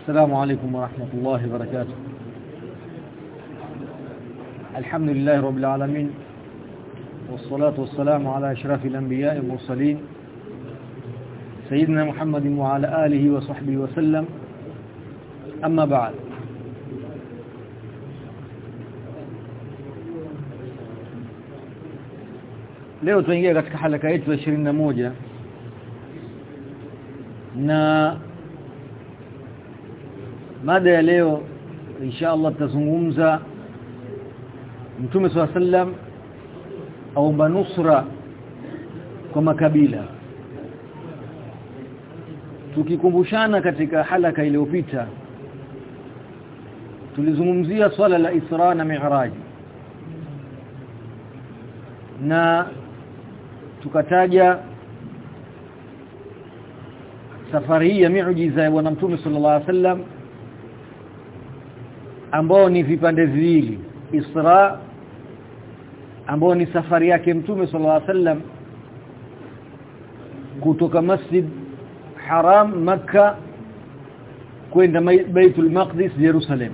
السلام عليكم ورحمة الله وبركاته. الحمد لله رب العالمين والصلاة والسلام على أشرف الأنبياء والمرسلين سيدنا محمد وعلى آله وصحبه وسلم. أما بعد leo tuingia katika halaka yetu ya 21 na mada ya leo insha Allah tutazungumza Mtume swalla sallam aomba nusra kwa makabila. Tukikumbushana katika halaka iliyopita tulizungumzia swala la Isra na Mi'raj. Na tukataja safari hii ya miujiza ya bwana mtume sallallahu alaihi wasallam ambao ni vipande viwili Isra ambao ni safari yake mtume sallallahu alaihi wasallam kutoka Masjid Haram Makka kwenda Baitul Maqdis Jerusalem.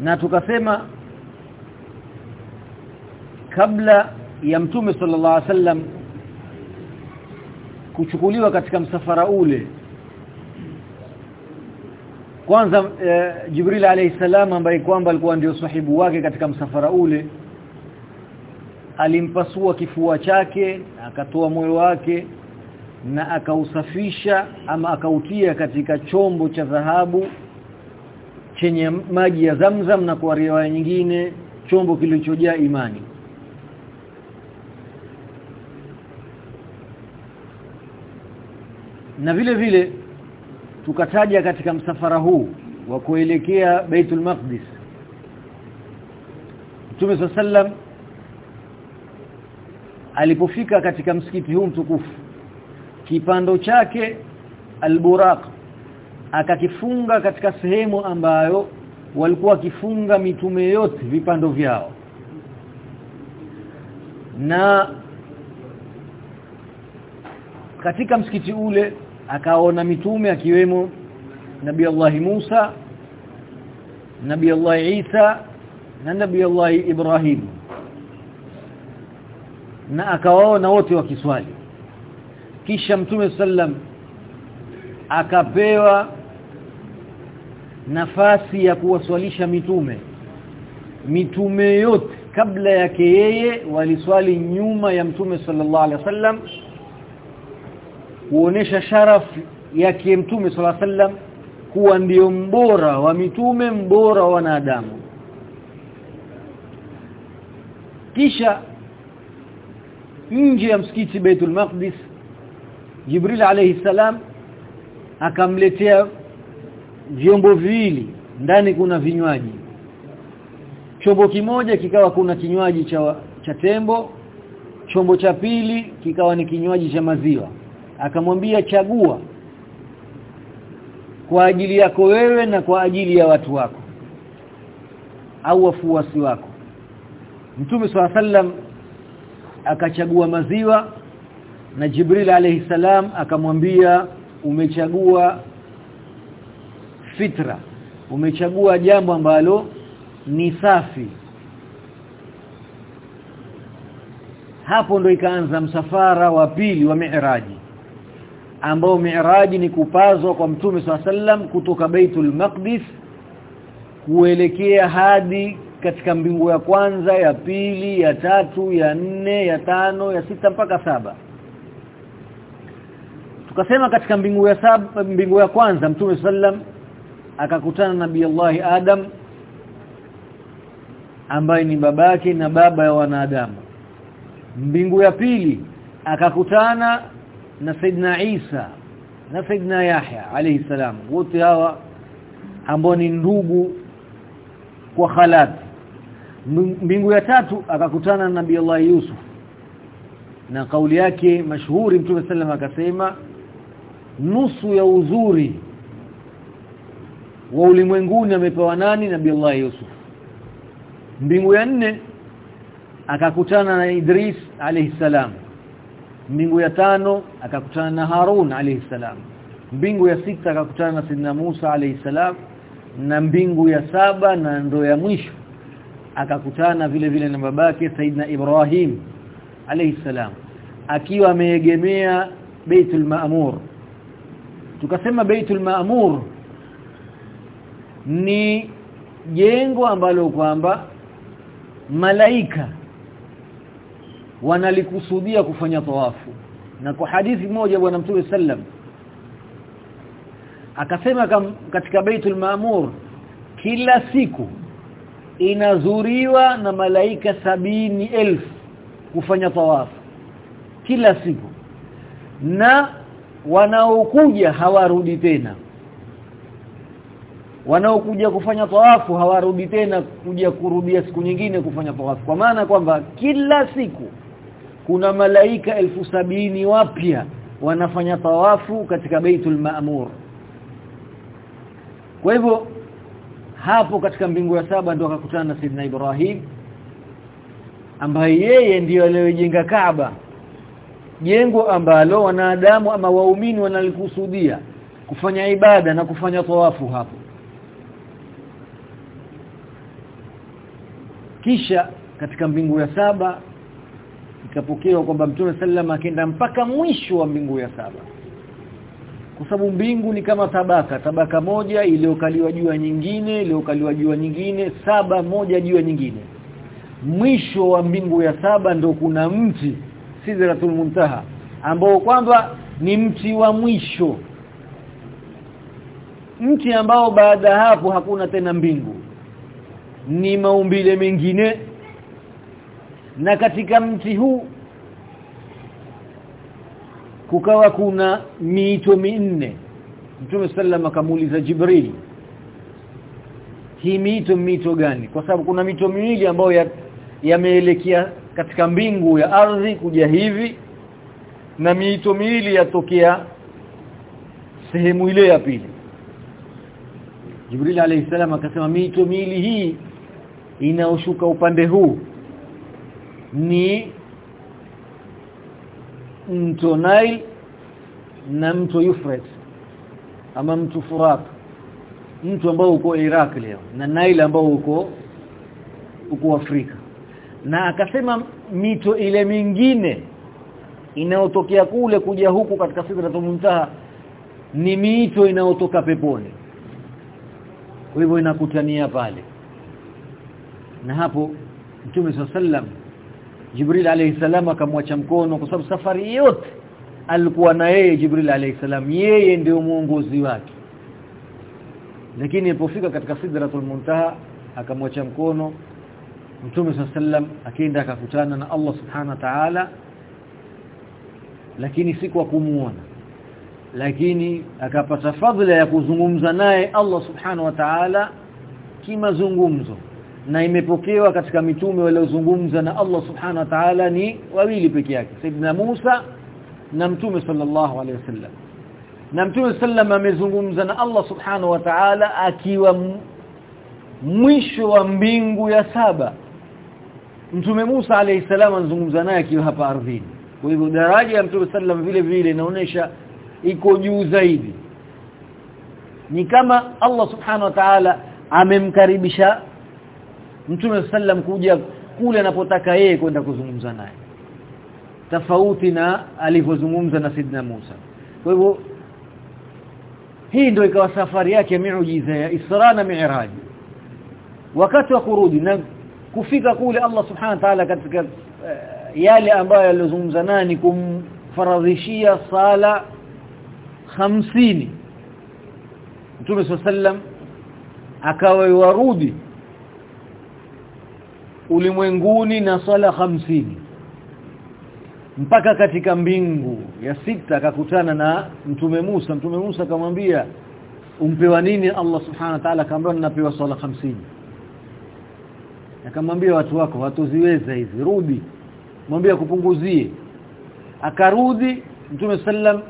Na tukasema kabla ya mtume sallallahu alaihi wasallam kuchukuliwa katika msafara ule kwanza e, Jibril alayhi salam ambaye kwamba alikuwa ndio sahibu wake katika msafara ule alimpasua kifua chake akatoa moyo wake na akausafisha ama akautia katika chombo cha dhahabu chenye maji ya Zamzam na kwa riwaya nyingine chombo kilichojaa imani. Na vile vile tukataja katika msafara huu wa kuelekea Baitul Maqdis. Mtume sallam alipofika katika msikiti huu mtukufu kipando chake alburaq akakifunga katika sehemu ambayo walikuwa wakifunga mitume yote vipando vyao. Na katika msikiti ule akaona mitume akiwemo nabi Allah Musa nabi Allah Isa na nabi Allah Ibrahim. Na akawaona wote wakiswali. Kisha mtume sallam akapewa nafasi ya kuwaswalisha mitume. Mitume yote kabla yake yeye waliswali nyuma ya mtume sallallahu alaihi wasallam kuonesha sharafu yake mtume sala sallam kuwa ndiyo mbora wa mitume mbora wa wanadamu. Kisha nje ya msikiti Baitul Maqdis Jibril alayhi salam akamletea vyombo viwili. Ndani kuna vinywaji. Chombo kimoja kikawa kuna kinywaji cha cha tembo chombo cha pili kikawa ni kinywaji cha maziwa akamwambia chagua kwa ajili yako wewe na kwa ajili ya watu wako au wafuasi wako. Mtume swalla sallam akachagua maziwa na Jibril alayhi salam akamwambia umechagua fitra umechagua jambo ambalo ni safi. Hapo ndo ikaanza msafara wa pili wa mi'raji ambao mi'raji ni kupazwa kwa mtume sallam kutoka Baitul Maqdis kuelekea hadi katika mbingu ya kwanza ya pili ya tatu ya nne ya tano ya sita mpaka saba. Tukasema katika mbingu ya saba mbingu ya kwanza mtume sallam akakutana na nabii Allah Adam ambaye ni babake na baba ya wanadamu. Mbingu ya pili akakutana na Saidna Isa na Saidna Yahya alayhi salam wote hawa ambao ni ndugu kwa khalat mbingu ya tatu akakutana na Nabii Allah Yusuf. Na kauli yake mashuhuri Mtume sallam akasema nusu ya uzuri wa ulimwenguni amepewa nani Nabii Allah Yusuf? Mbingu ya nne akakutana na Idris alayhi salam mbingu ya tano akakutana na Harun alayhi salam. Mbingu ya sita akakutana na Sidna Musa alayhi salam. Na mbingu ya saba na ndo ya mwisho akakutana vile vile na babake Saidna Ibrahim alayhi salam. Akiwa ameegemea Baitul Maamur tukasema Baitul Maamur ni jengo ambalo kwamba malaika wanalikusudia kufanya tawafu. Na kwa hadithi moja bwana Mtume sallam akasema kam, katika Baitul Maamur kila siku inazuriwa na malaika sabini elfu kufanya tawafu. Kila siku. Na wanaokuja hawarudi tena. Wanaokuja kufanya tawafu hawarudi tena kuja kurudia siku nyingine kufanya tawafu. Kwa maana kwamba kila siku kuna malaika elfu sabini wapya wanafanya tawafu katika Baitul Maamur kwa hivyo hapo katika mbingu ya saba ndio akakutana na Sidna Ibrahim ambaye yeye ndiyo aliyojenga Kaaba. Jengo ambalo wanadamu ama waumini wanalikusudia kufanya ibada na kufanya tawafu hapo. Kisha katika mbingu ya saba ikapokewa kwamba Mtume sallam akaenda mpaka mwisho wa mbingu ya saba. Kwa sababu mbingu ni kama tabaka tabaka moja iliyokaliwa juu ya nyingine iliyokaliwa juu ya nyingine saba moja juu ya nyingine. Mwisho wa mbingu ya saba ndo kuna mti Sidratul Muntaha ambao kwamba ni mti wa mwisho. Mti ambao baada hapo hakuna tena mbingu. Ni maumbile mengine na katika mti huu kukawa kuna miito minne. Mtume sallam akamuuliza Jibril hii mito mito gani? Kwa sababu kuna mito miwili ambayo yameelekea ya katika mbingu ya ardhi kuja hivi na mito miwili yatokea sehemu ile ya pili. Jibril alayhi salam akasema mito miwili hii inaoshuka upande huu ni mto Nile na mto Euphrates ama mto Furat mto ambao uko Iraq leo na Nile ambao uko uko Afrika. Na akasema mito ile mingine inayotokea kule kuja huku katika Sidratul Muntaha ni mito inayotoka peponi. Kwa hivyo inakutania pale. Na hapo Mtume sallam Jibril alayhi salam akamwacha mkono kwa sababu safari yote alikuwa na yeye Jibril alayhi salam. Yeye ndio muongozi wake. Lakini alipofika katika Sidratul Muntaha akamwacha mkono. Mtume sallam akaenda akakutana na Allah subhana wa ta'ala lakini si kwa kumuona. Lakini akapata fadhila ya kuzungumza naye Allah subhanahu wa ta'ala kimazungumzo na imepokewa katika mitume waliozungumza na Allah subhanahu wa ta'ala ni wawili peke yake Saidina Musa na Mtume sallallahu alaihi wasallam na Mtume sallam amezungumza na Allah subhanahu wa ta'ala akiwa mwisho wa mbingu ya saba. Mtume Musa alayhi salam anazungumza naye akiwa hapa ardhini. Kwa hivyo daraja ya Mtume sallam vile vile inaonesha iko juu zaidi. Ni kama Allah subhanahu wa ta'ala amemkaribisha Mtume sallam kuja kule anapotaka yeye kwenda kuzungumza naye. Tofauti na alivyozungumza na Sidna Musa. Kwa hivyo hii ndio ikawa safari yake miujiza ya Isra na Mi'raj. Wakati wa kurudi na kufika kule Allah subhanahu wa ta'ala katika uh, yale ambayo alizungumza nani kumfaradhishia sala hamsini. Mtume sallam akawa warudi ulimwenguni na sala hamsini. Mpaka katika mbingu ya sita akakutana na mtume Musa. Mtume Musa akamwambia umpewa nini Allah subhanahu wa ta'ala? Akamwambia ninapewa sala hamsini. Akamwambia watu wako watuziweza hizi rudi. Mwambie kupunguzie akarudi mtume sallam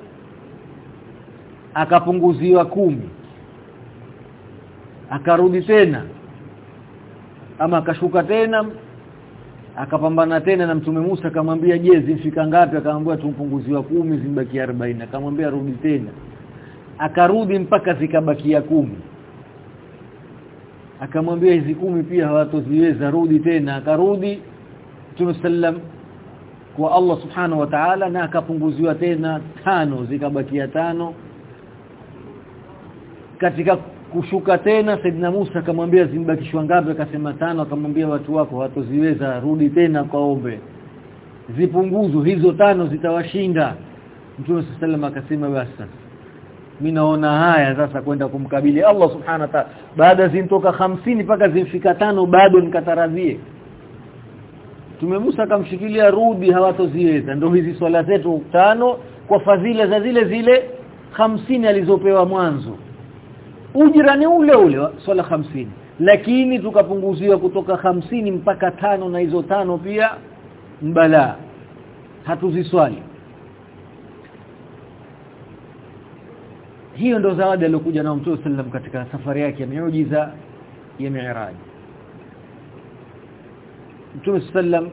akapunguziwa kumi. Akarudi tena ama akashuka tena akapambana tena na mtume Musa akamwambia je zifika ngapi? Akamwambia tumpunguziwa kumi zimbaki 40 akamwambia rudi tena. Akarudi mpaka zikabakia kumi. Akamwambia hizi kumi pia hawatoziweza rudi tena. Akarudi Mtume sallam kwa Allah subhanahu wa ta'ala na akapunguziwa tena tano zikabakia tano. Katika kushuka tena Saidina Musa akamwambia zimbakishwa ngapi? Akasema tano. Akamwambia watu wako hatoziweza rudi tena kaombe. Zipunguzo hizo tano zitawashinda. Mtume sallam akasema basi mimi naona haya sasa kwenda kumkabili Allah subhanahu wa ta'ala. Baada zintoka hamsini mpaka zimfika tano bado nikataradhie Mtume Musa akamshikilia rudi hawatoziweza. Ndio hizi swala zetu tano kwa fadhila za zile zile hamsini alizopewa mwanzo ujira ni ule ule swala hamsini. Lakini tukapunguziwa kutoka hamsini mpaka tano na hizo tano pia mbala. Hatuziswali. Hiyo ndo zawadi aliyokuja na Mtume sallam katika safari yake ya miujiza ya Mi'raj. Mtume sallam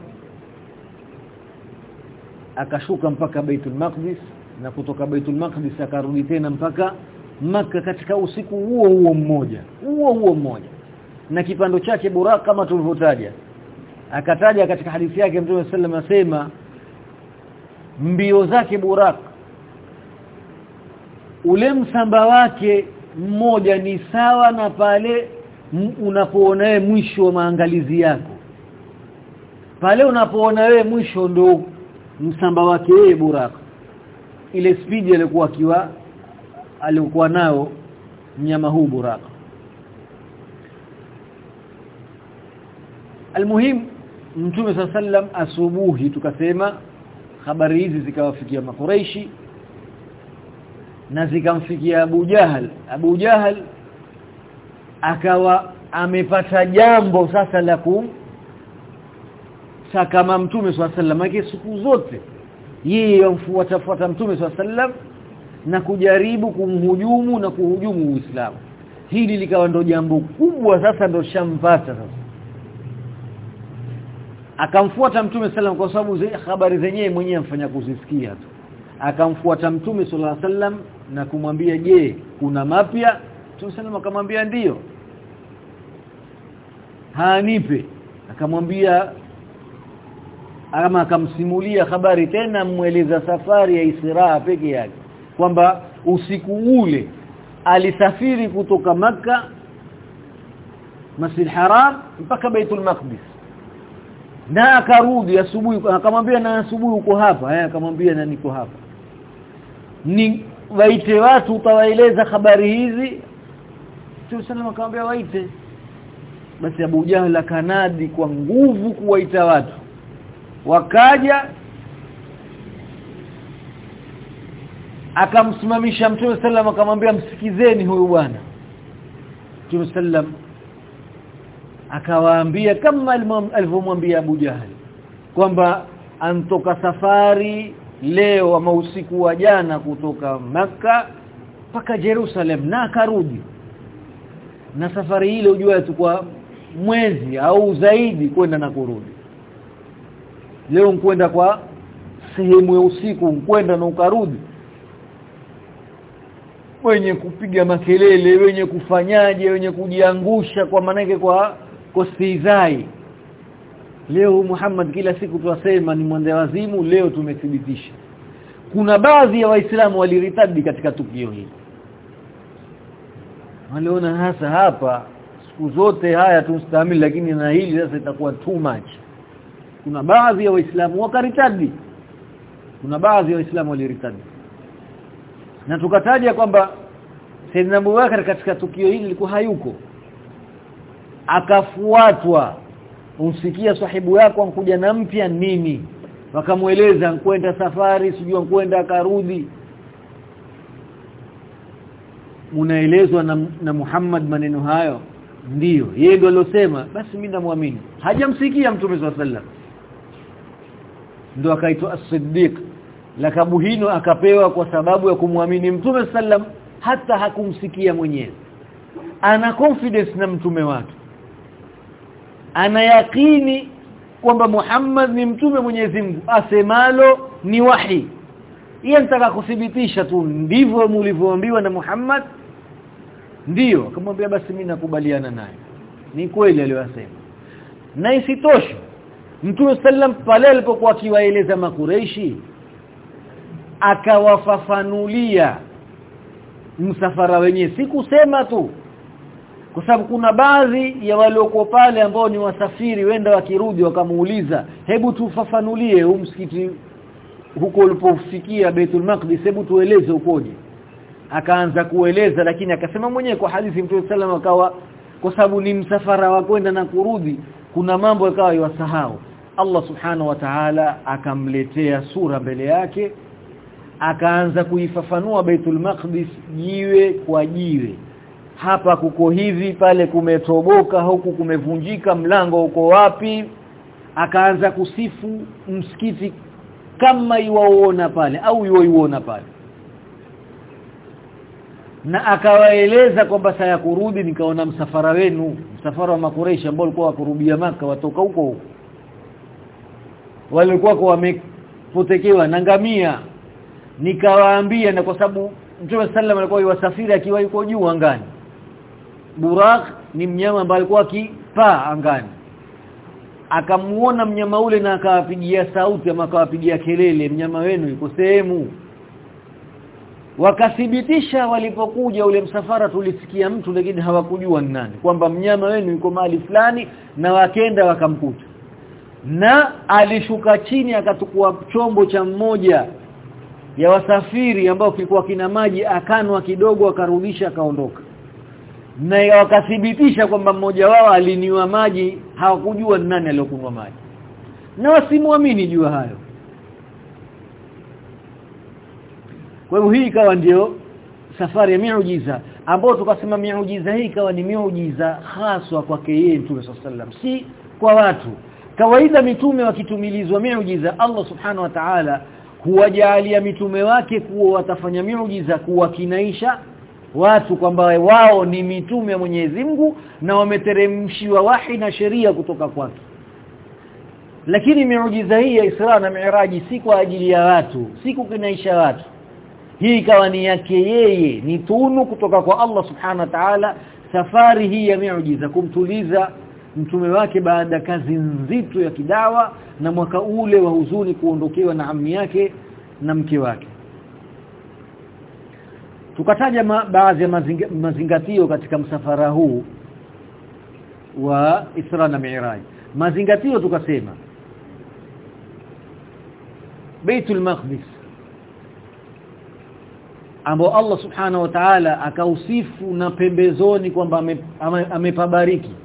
akashuka mpaka Baitul Maqdis na kutoka Baitul Maqdis akarudi tena mpaka maka katika usiku huo huo mmoja huo huo mmoja. Na kipando chake Buraq kama tulivyotaja. Akataja katika hadithi yake Mtume sallam asema mbio zake Buraq ule msamba wake mmoja ni sawa na pale unapoona mwisho wa maangalizi yako. Pale unapoona wewe mwisho ndo msamba wake yeye Buraq. Ile speed alikuwa akiwa alikuwa nao mnyama huu buraka. Almuhim Mtume sallam asubuhi tukasema habari hizi zikawafikia makuraishi na zikamfikia Abu Jahal. Abu Jahal akawa amepata jambo sasa la kum kama mtume swalla sallam yake siku zote yeye yomfuata fuata mtume swalla sallam na kujaribu kumhujumu na kuhujumu Uislamu. Hili likawa ndo jambo kubwa sasa ndo shampata sasa. Akamfuata mtume sallam kwa sababu habari zenyewe mwenyewe amfanya kuzisikia tu. Akamfuata mtume sallallahu alaihi wasallam na kumwambia je kuna mapya? Mtume sallam akamwambia ndiyo haanipe. Akamwambia ama akamsimulia habari tena mweleza safari ya Israa peke yake kwamba usiku ule alisafiri kutoka maka Masjid Haram mpaka Baitul Maqdis. Na akarudi asubuhi akamwambia na asubuhi uko hapa? Eh akamwambia na niko hapa. Ni waite watu utawaeleza habari hizi? Tusalama akamwambia waite. Basi Abu Jahl kanadi kwa nguvu kuwaita watu. Wakaja akamsimamisha Mtume sallam akamwambia msikizeni huyu bwana. Mtume sallam akawaambia kama alivyomwambia Abu Jahali kwamba antoka safari leo ama usiku wa jana kutoka maka paka Jerusalem na akarudi. Na safari ile ujua tukwa mwezi au zaidi kwenda na kurudi. Leo nkwenda kwa sehemu ya usiku nkwenda na ukarudi wenye kupiga makelele wenye kufanyaje wenye kujiangusha kwa manake kwa kostizai leo Muhammad kila siku tuwasema ni mwende wazimu leo tumethibitisha. Kuna baadhi ya waislamu waliritadi katika tukio hili. Waliona hasa hapa siku zote haya tumstahimili lakini na hili sasa itakuwa too much. Kuna baadhi ya waislamu wakaritadi. Kuna baadhi ya waislamu waliritadi na tukataja kwamba Saidina Abubakar katika tukio hili lilikuwa hayuko. Akafuatwa. Usikia sahibu yako ankuja na mpya nini? Wakamweleza nkwenda safari sijua nkwenda akarudi. Unaelezwa na, na Muhammad maneno hayo? Ndiyo yeye ndo alosema basi mimi namwamini. Hajamsikia mtume swalla ndio akaitwa as-siddiq lakabu hino akapewa kwa sababu ya kumwamini mtume sallam hata hakumsikia mwenyewe. Ana confidence na mtume wake. Ana yakini kwamba Muhammad ni mtume Mwenyezi Mungu. Asemalo ni wahi. Yeye anataka kudhibitisha tu ndivyo mlivyoambiwa na Muhammad. Ndiyo akamwambia basi mimi nakubaliana naye. Ni kweli aliyosema na isitoshe Mtume sallam pale alipokuwa akiwaeleza makureishi akawafafanulia. Msafara wenyewe si kusema tu kwa sababu kuna baadhi ya waliokuwa pale ambao ni wasafiri wenda wakirudi wakamuuliza hebu tufafanulie huu msikiti huko ulipofikia Baitul Maqdis hebu tueleze ukoje? Akaanza kueleza lakini akasema mwenyewe kwa hadithi Mtume sallam akawa kwa sababu ni msafara wa kwenda na kurudi kuna mambo yakawa yasahau Allah subhanahu wa ta'ala akamletea sura mbele yake akaanza kuifafanua Baitul Maqdis jiwe kwa jiwe. Hapa kuko hivi pale kumetoboka huku kumevunjika mlango uko wapi? Akaanza kusifu msikiti kama iwaona pale au iwaiona pale. Na akawaeleza kwamba saya kurudi nikaona msafara wenu msafara wa makureshi ambao walikuwa wakurubia maka watoka huko huko. Walikuwa kwa wamepotekewa na ngamia nikawaambia na kwa sababu Mtume sallam alikuwa akiwa yuko juu angani. Burak ni mnyama ambaye alikuwa akipaa angani. Akamuona mnyama ule na akawapigia sauti ama akawapigia kelele mnyama wenu yuko sehemu. Wakathibitisha walipokuja ule msafara tulisikia mtu lakini hawakujua ni nani kwamba mnyama wenu yuko mahali fulani na wakenda wakamkuta. Na alishuka chini akatukua chombo cha mmoja ya wasafiri ambao kilikuwa kina maji akanwa kidogo akarudisha akaondoka. Na wakathibitisha kwamba mmoja wao aliniwa maji hawakujua ni nani aliyokunywa maji. Na wasimwamini jua hayo. Kwa hiyo hii ikawa ndio safari ya miujiza ambao tukasema miujiza hii ikawa ni miujiza haswa kwake yeye Mtume sallam si kwa watu. Kawaida mitume wakitumilizwa miujiza Allah subhanahu wa ta'ala huwajalia mitume wake kuwa watafanya miujiza kuwakinaisha watu kwamba wao ni mitume ya Mwenyezi Mungu na wameteremshiwa wahi na sheria kutoka kwake. Lakini miujiza hii ya Isra na Mi'raji si kwa ajili ya watu si kukinaisha watu. Hii ikawa ni yake yeye ni tunu kutoka kwa Allah subhana wa ta'ala safari hii ya miujiza kumtuliza mtume wake baada kazi nzito ya kidawa na mwaka ule wa huzuni kuondokewa na ammi yake na mke wake. Tukataja ma, baadhi ya mazinga, mazingatio katika msafara huu wa Isra na Mi'raj. Mazingatio tukasema Baitul Maqdis ambao Allah subhanahu wa ta'ala akausifu na pembezoni kwamba amepabariki ame,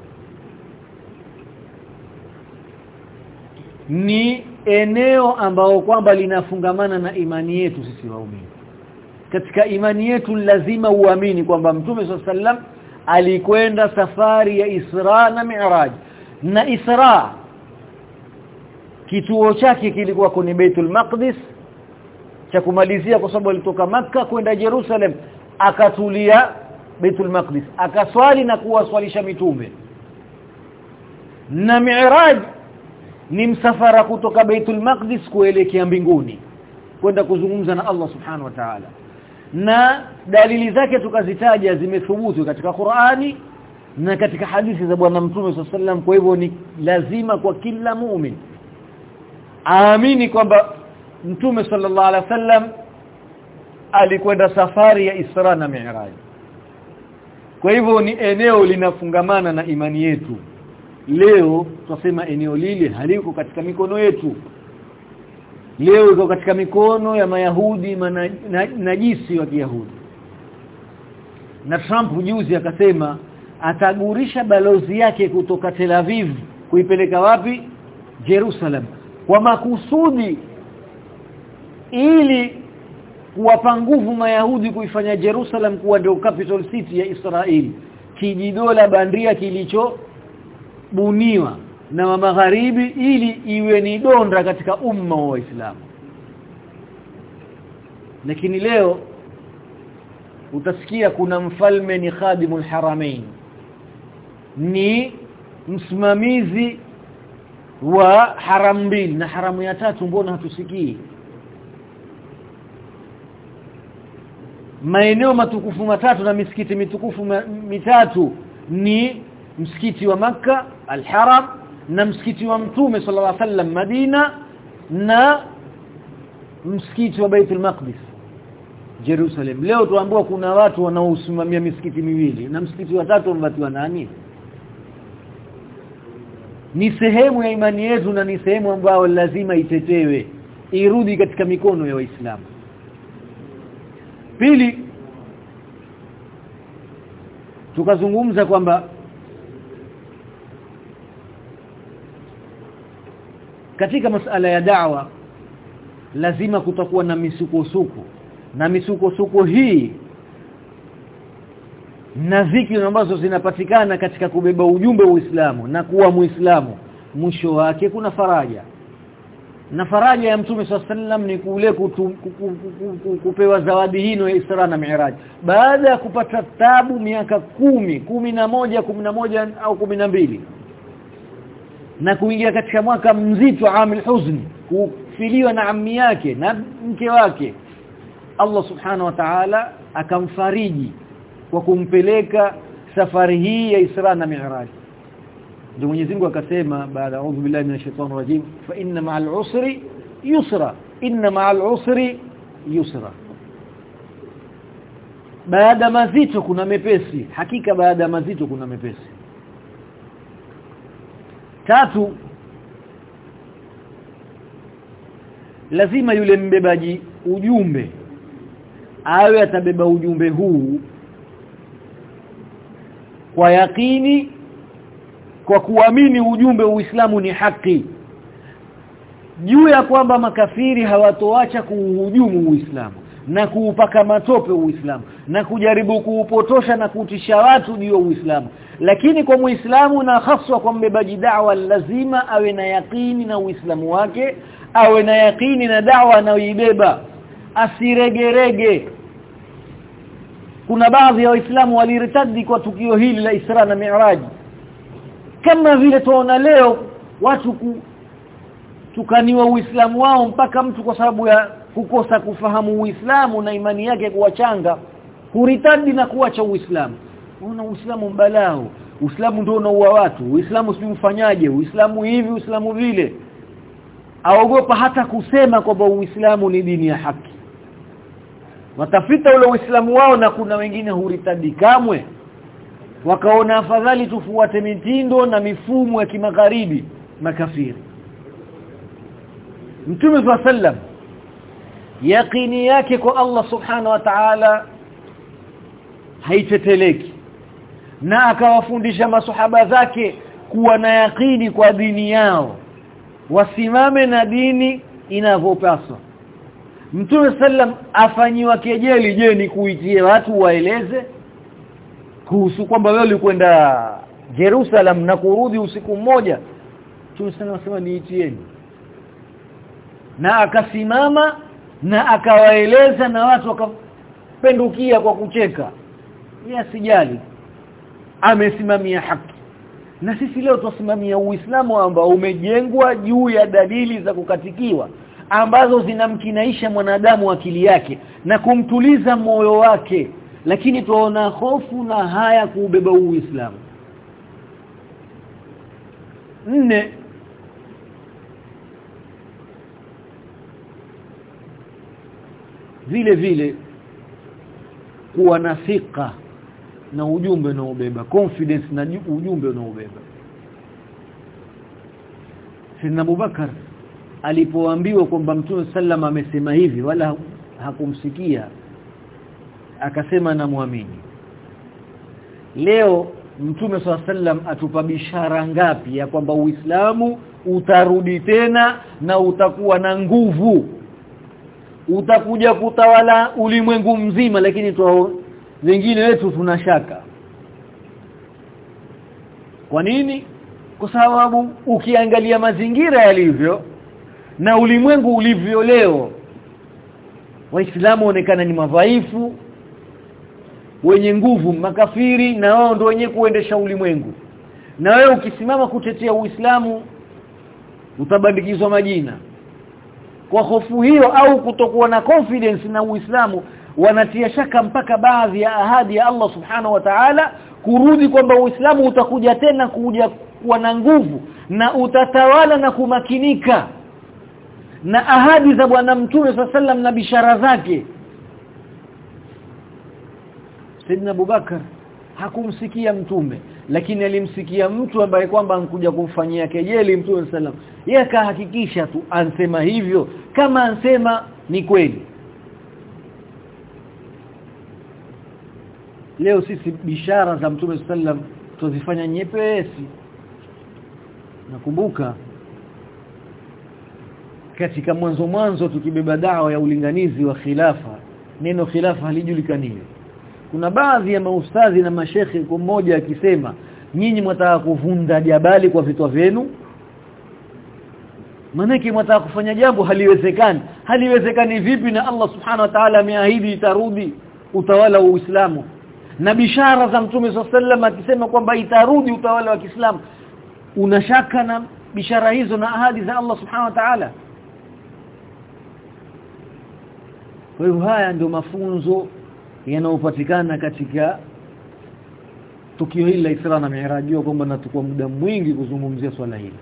ni eneo ambao kwamba linafungamana na imani yetu sisi waumini. Katika imani yetu lazima uamini kwamba Mtume sallam alikwenda safari ya Isra na Mi'raj. Na Isra kituo chake kilikuwa kwenye Baitul Maqdis cha kumalizia kwa sababu alitoka maka kwenda Jerusalem akatulia Baitul Maqdis akaswali na kuwaswalisha mitume. Na Mi'raj ni msafara kutoka Baitul Maqdis kuelekea mbinguni kwenda kuzungumza na Allah Subhanahu wa Ta'ala. Na dalili zake tukazitaja zimethubutu katika Qur'ani na katika hadithi za bwana mtume sallam kwa hivyo ni lazima kwa kila muumini aamini kwamba mtume sallallahu alaihi wasallam alikwenda safari ya Isra na Mi'raj. Kwa hivyo ni eneo linafungamana na imani yetu leo tunasema eneo lile haliko katika mikono yetu. Leo iko katika mikono ya mayahudi mana, na, najisi wa kiyahudi. Na Trump juzi akasema atagurisha balozi yake kutoka Tel Aviv kuipeleka wapi? Jerusalem. Kwa makusudi ili kuwapa nguvu mayahudi kuifanya Jerusalem kuwa ndio capital city ya Israeli kijidola bandia kilicho buniwa na magharibi ili iwe ni donda katika umma wa Uislamu lakini leo utasikia kuna mfalme ni khadimul haramain. Ni msimamizi wa haram mbili na haramu ya tatu mbona hatusikii? Maeneo matukufu matatu na misikiti mitukufu mitatu ni msikiti wa maka alharam na msikiti wa Mtume sallallahu alaihi wasallam Madina na msikiti wa Baitul Maqdis Jerusalem. Leo tuambiwa kuna watu wanaosimamia misikiti miwili na msikiti wa tatu unabatiwa nani? Ni sehemu ya imani yetu na ni sehemu ambayo lazima itetewe irudi katika mikono ya waislamu. Pili tukazungumza kwamba katika masala ya da'wa lazima kutakuwa na misukosuko. Na misukosuko hii na ziki ambazo zinapatikana katika kubeba ujumbe wa Uislamu na kuwa Muislamu mwisho wake kuna faraja. Na faraja ya Mtume sallam ni kule kutu, kupewa zawadi hino ya Isra na Mi'raj. Baada ya kupata tabu miaka kumi kumi na moja kumi na moja au kumi na mbili na kuingia katika mwaka mzito amil huzni kufiliwa na ammi yake na mke wake. Allah subhanahu wa ta'ala akamfariji kwa kumpeleka safari hii ya Isra na Mi'raj. Ndio Mwenyezi Mungu akasema baada a'udhu billahi minash shaitani rajim fa inna ma'al usri yusra inna ma'al usri yusra. Baada mazito kuna mepesi hakika baada mazito kuna mepesi tatu lazima yule mbebaji ujumbe awe atabeba ujumbe huu kwa yakini kwa kuamini ujumbe Uislamu ni haki. Juu ya kwamba makafiri hawatoacha kuuhujumu Uislamu na kuupaka matope Uislamu na kujaribu kuupotosha na kutisha watu juu ya Uislamu lakini kwa Muislamu na haswa kwa mbebaji da'wa lazima awe na yaqini na Uislamu wake awe na yaqini na da'wa anayoibeba. Asiregerege. Kuna baadhi ya waislamu waliritadi kwa tukio hili la Isra na Mi'raj. Kama vile tuona leo watu ku, tukaniwa uislamu wao mpaka mtu kwa sababu ya kukosa kufahamu uislamu na imani yake kuwachanga huritadi na kuacha uislamu una uislamu mbalao uislamu ndio unaua watu uislamu si ufanyaje uislamu hivi uislamu vile. Aogopa hata kusema kwamba uislamu ni dini ya haki. Watafita ule uislamu wao na kuna wengine huritadi kamwe. Wakaona afadhali tufuate mitindo na mifumo ya kimagharibi makafiri. Mtume wa sallam yaqini yake kwa Allah subhanahu wa ta'ala haiteteleki na akawafundisha masuhaba zake kuwa na yakini kwa dini yao. Wasimame na dini inavyopaswa. Mtume sallam afanyiwa kejeli je ni kuitie watu waeleze? Kuhusu kwamba wewe ulikwenda Jerusalem na kurudi usiku mmoja. Mtume sallam niitieni. Na akasimama na akawaeleza na watu wakapendukia kwa kucheka. Yeye sijali amesimamia haki. Na sisi leo tusimamia Uislamu ambao umejengwa juu ya dalili za kukatikiwa ambazo zinamkinaisha mwanadamu akili yake na kumtuliza moyo wake. Lakini tuona hofu na haya kuubeba Uislamu. Nne vile vile kuwa na thika na ujumbe unaobeba confidence na ujumbe unaobeba. Sayyidina Abubakar alipoambiwa kwamba Mtume sallam amesema hivi wala hakumsikia akasema namwamini. Leo Mtume sallam atupa bishara ngapi ya kwamba Uislamu utarudi tena na utakuwa na nguvu? Utakuja kutawala ulimwengu mzima lakini wengine wetu tunashaka kwa nini? Kwa sababu ukiangalia mazingira yalivyo na ulimwengu ulivyo leo waislamu onekana ni madhaifu wenye nguvu makafiri na wao ndio wenye kuendesha ulimwengu. Na wewe ukisimama kutetea uislamu utabandikizwa majina. Kwa hofu hiyo au kutokuwa na confidence na Uislamu wanatia shaka mpaka baadhi ya ahadi ya Allah subhanahu wa ta'ala kurudi kwamba Uislamu utakuja tena kuja kuwa na nguvu na utatawala na kumakinika. Na ahadi za bwana mtume sallam na bishara zake. Saidina Abubakar hakumsikia mtume lakini alimsikia mtu ambaye kwamba ankuja kumfanyia kejeli mtume sallam. Yeye akahakikisha tu ansema hivyo kama ansema ni kweli leo sisi bishara za mtume sallam tuzifanya nyepesi. Nakumbuka katika mwanzo mwanzo tukibeba dawa ya ulinganizi wa khilafa neno khilafa halijulikani. Kuna baadhi ya maustadhi na mashekhe mmoja akisema nyinyi mwataka kuvunda jabali kwa vitwa vyenu? Manake mwataka kufanya jambo haliwezekani. Haliwezekani vipi na Allah subhanahu wa ta'ala ameahidi itarudi utawala wa Uislamu na bishara za Mtume SAW akisema kwamba itarudi utawala wa Kiislamu. Unashaka na bishara hizo na ahadi za Allah subhanahu wa ta'ala? Kwa hiyo haya ndio mafunzo yanayopatikana katika tukio hili la Isra na Mi'raj kwamba natukua muda mwingi kuzungumzia swala hili.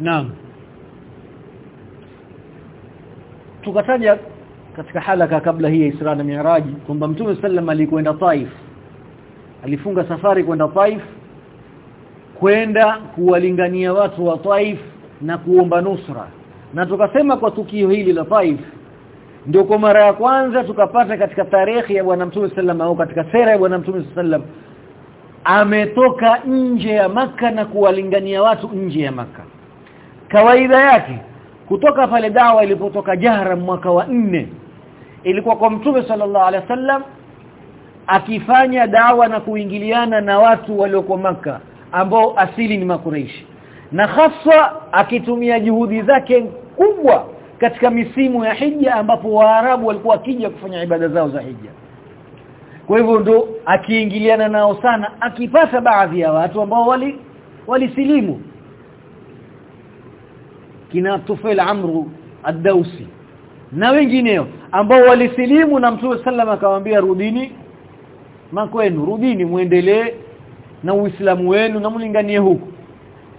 Naam. Tukataja katika halaka kabla hii ya Isra na Mi'raj kwamba Mtume sallam alikwenda Taif. Alifunga safari kwenda Taif kwenda kuwalingania watu wa Taif na kuomba nusra. Na tukasema kwa tukio hili la Taif ndio kwa mara ya kwanza tukapata katika tarehe ya bwana Mtume sallam au katika sera ya bwana Mtume sallam ametoka nje ya maka na kuwalingania watu nje ya maka kawaida yake kutoka pale dawa ilipotoka Jahra mwaka wa nne ilikuwa kwa Mtume sallallahu alaihi wasallam akifanya dawa na kuingiliana na watu walioko maka ambao asili ni makureishi na hasa akitumia juhudi zake kubwa katika misimu ya hija ambapo waarabu walikuwa wakija kufanya ibada zao za hija kwa hivyo ndo akiingiliana nao sana akipata baadhi ya watu ambao wali walisilimu. Kina Tufail Amru ad-Dausi na wengineo ambao walisilimu na Mtume sallam akamwambia rudini makwenu rudini muendelee na Uislamu wenu na mlinganie huku.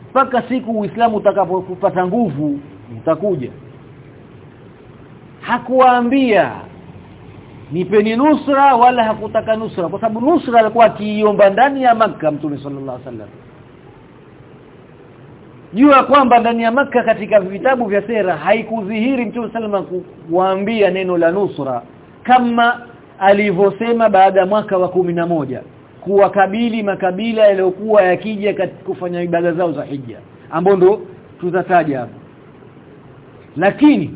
Mpaka siku Uislamu utakapopata nguvu utakuja hakuwaambia nipeni nusra wala hakutaka nusra kwa sababu nusra alikuwa akiiomba ndani ya maka Mtume sallallahu alaihi wasallam jua kwamba ndani ya maka katika vitabu vya sera haikudhihiri Mtume salama kuambia neno la nusra kama alivyosema baada ya mwaka wa kumi na moja kuwakabili makabila yaliyokuwa yakija kufanya ibada zao za hija ambao ndo tutataja lakini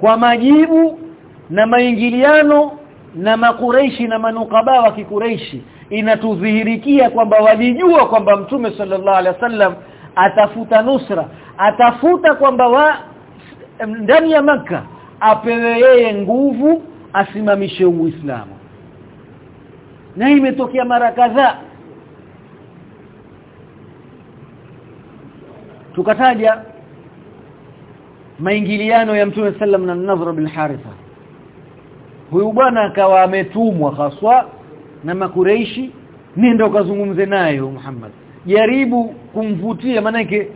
kwa majibu na maingiliano na makureishi na manukaba wa kikureishi inatudhihirikia kwamba walijua kwamba mtume sallallahu alaihi wasallam atafuta nusra atafuta kwamba wa ndani ya maka apewe yeye nguvu asimamishe uislamu. Na imetokea mara kadhaa. Tukataja maingiliano ya Mtume sallam na Nadhra bin Haritha. Huyu bwana akawa ametumwa haswa na makureishi nenda ukazungumze naye Muhammad jaribu kumvutia manake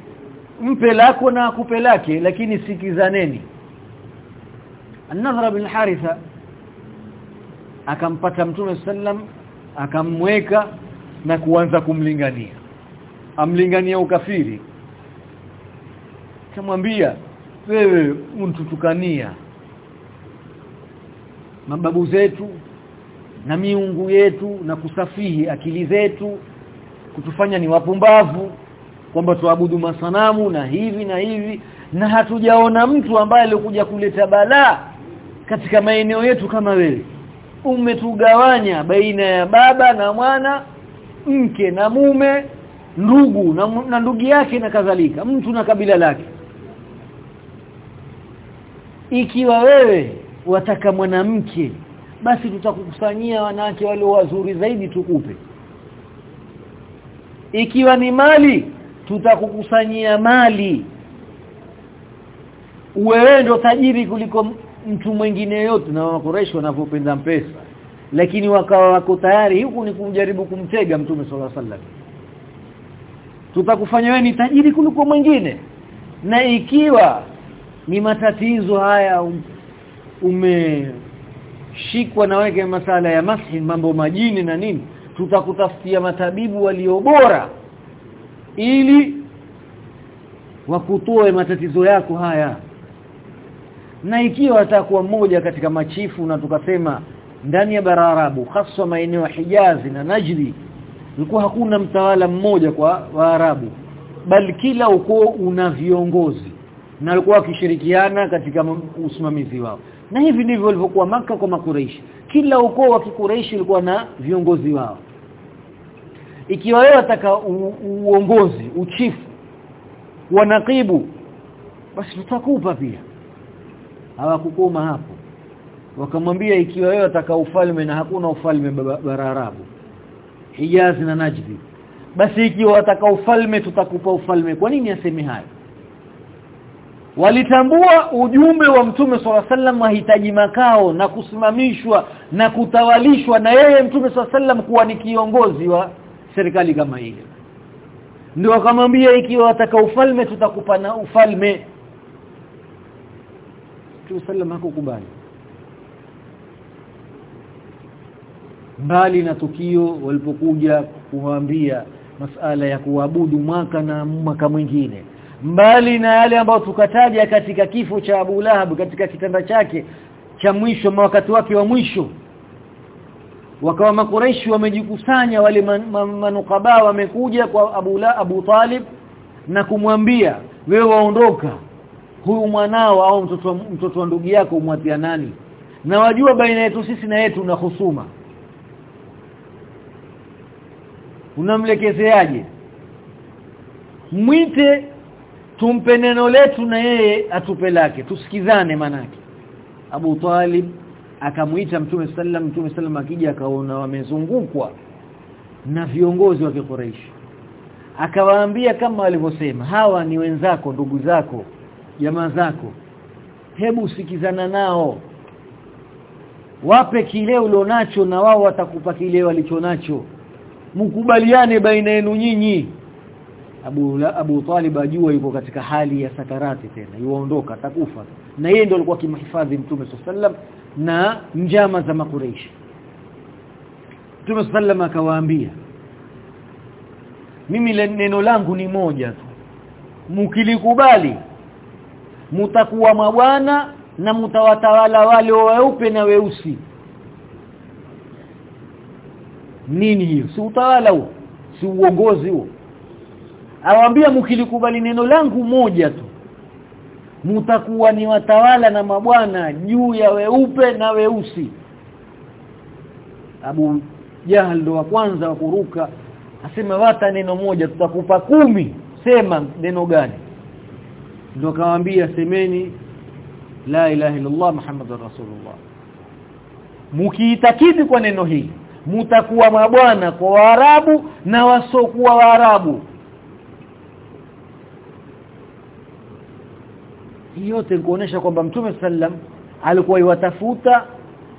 mpe lako na akupe lake lakini sikizaneni. An-Nadhra bin Haritha akampata Mtume sallam akamweka na kuanza kumlingania. Amlingania ukafiri. Kamwambia wewe untutukania. Mababu zetu na miungu yetu na kusafihi akili zetu kutufanya ni wapumbavu kwamba tuabudu masanamu na hivi na hivi. Na hatujaona mtu ambaye alikuja kuleta balaa katika maeneo yetu kama wewe. Umetugawanya baina ya baba na mwana mke na mume ndugu na, na ndugu yake na kadhalika mtu na kabila lake. Ikiwa wewe wataka mwanamke basi tutakukusanyia wanawake walio wazuri zaidi tukupe ikiwa ni mali tutakukusanyia mali. Wewe ndo tajiri kuliko mtu mwingine yote na wakoreshi wanavyopenda pesa lakini wakawa wako tayari huku ni kumjaribu kumtega mtume sallallahu wasallam. Tutakufanya wewe ni tajiri kuliko mwingine. Na ikiwa ni matatizo haya um, umeshikwa na weke masala ya mashi mambo majini na nini tutakutafutia matabibu walio bora ili wakutoe matatizo yako haya. Na ikiwa atakuwa mmoja katika machifu na tukasema ndani ya bara Arabu hasa maeneo ya Hijazi na Najdi ilikuwa hakuna mtawala mmoja kwa Waarabu bali kila ukoo una viongozi na walikuwa wakishirikiana katika usimamizi wao. Na hivi ndivyo walivyokuwa maka kwa makureishi kila ukoo wa kikureishi ulikuwa na viongozi wao. Ikiwa wewe wataka uongozi uchifu wanakibu basi tutakupa pia. Hawakukoma hapo. Wakamwambia ikiwa wewe wataka ufalme na hakuna ufalme bara Arabu Hijazi na Najdi basi ikiwa wataka ufalme tutakupa ufalme. Kwa nini aseme hayo walitambua ujumbe wa mtume swalla sallam mahitaji makao na kusimamishwa na kutawalishwa na yeye mtume swalla sallam kuwa ni kiongozi wa serikali kama ile ndio akamwambia ikiwa wataka ufalme tutakupa na ufalme. Mtume sallam hakukubali. Mbali na tukio walipokuja kuwaambia masala ya kuabudu mwaka na mwaka mwingine mbali na yale ambayo tukataja katika kifo cha Abu Lahab katika kitanda chake cha mwisho wakati wake wa mwisho wakawa makureishi wamejikusanya wale man, man, manukaba wamekuja kwa Abu La, Abu Talib na kumwambia wewe waondoka. Huyu mwanao au mtoto mtoto wa ndugu yako umwatia nani? Na wajua baina yetu sisi na yetu na husuma. Unamlekezeaje? Mwite tumpe neno letu na yeye atupe lake. Tusikizane manake. Abu Talib akamuita Mtume sallam Mtume sallam akija akaona wamezungukwa na viongozi wa Quraysh. Akawaambia kama walivyosema hawa ni wenzako ndugu zako jamaa zako. Hebu sikizana nao. Wape kile ulionacho na wao watakupa kile walichonacho. Mkubaliane baina yenu nyinyi Abu la, Abu Talib ajua yuko katika hali ya sakarati tena yuondoka atakufa. Na yeye ndio alikuwa kimhifadhi Mtume sallam na njama za makureishi Mtume sallam akawaambia mimi neno langu ni moja tu. Mkilikubali mtakuwa mabwana na mtawatawala wale weupe na weusi. Nini hiyo? Si utawala huo? Si uongozi huo awaambia mkilikubali neno langu moja tu mutakuwa ni watawala na mabwana juu ya weupe na weusi. Abu Jahal ndo wa kwanza wa kuruka asema wata neno moja tutakupa kumi. Sema neno gani? Ndio kawaambia semeni la ilaha illallah muhammadur rasulullah. Mukiitakidi kwa neno hili mutakuwa mabwana kwa Waarabu na wasokuwa Waarabu yote kuonesha kwamba Mtume sallam alikuwa iwatafuta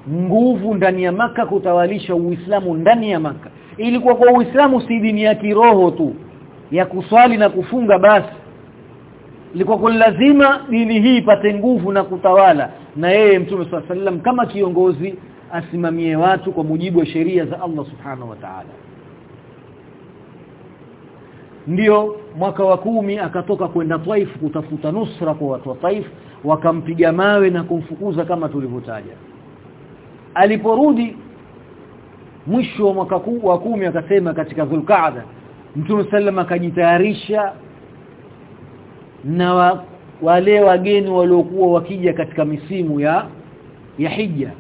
nguvu ndani ya maka kutawalisha Uislamu ndani ya maka ilikuwa kwa Uislamu si dini ya kiroho tu ya kuswali na kufunga basi. Ilikuwa kwa lazima dini hii ipate nguvu na kutawala. Na yeye Mtume sallam kama kiongozi asimamie watu kwa mujibu wa sheria za Allah subhanahu wa ta'ala ndio mwaka wa kumi akatoka kwenda Taif kutafuta nusra kwa watu wa Taif wakampiga mawe na kumfukuza kama tulivyotaja. Aliporudi mwisho wa mwaka kuu wa kumi akasema katika Dhulqa'da Mtume sallam akajitayarisha na wa, wale wageni waliokuwa wakija katika misimu ya ya hija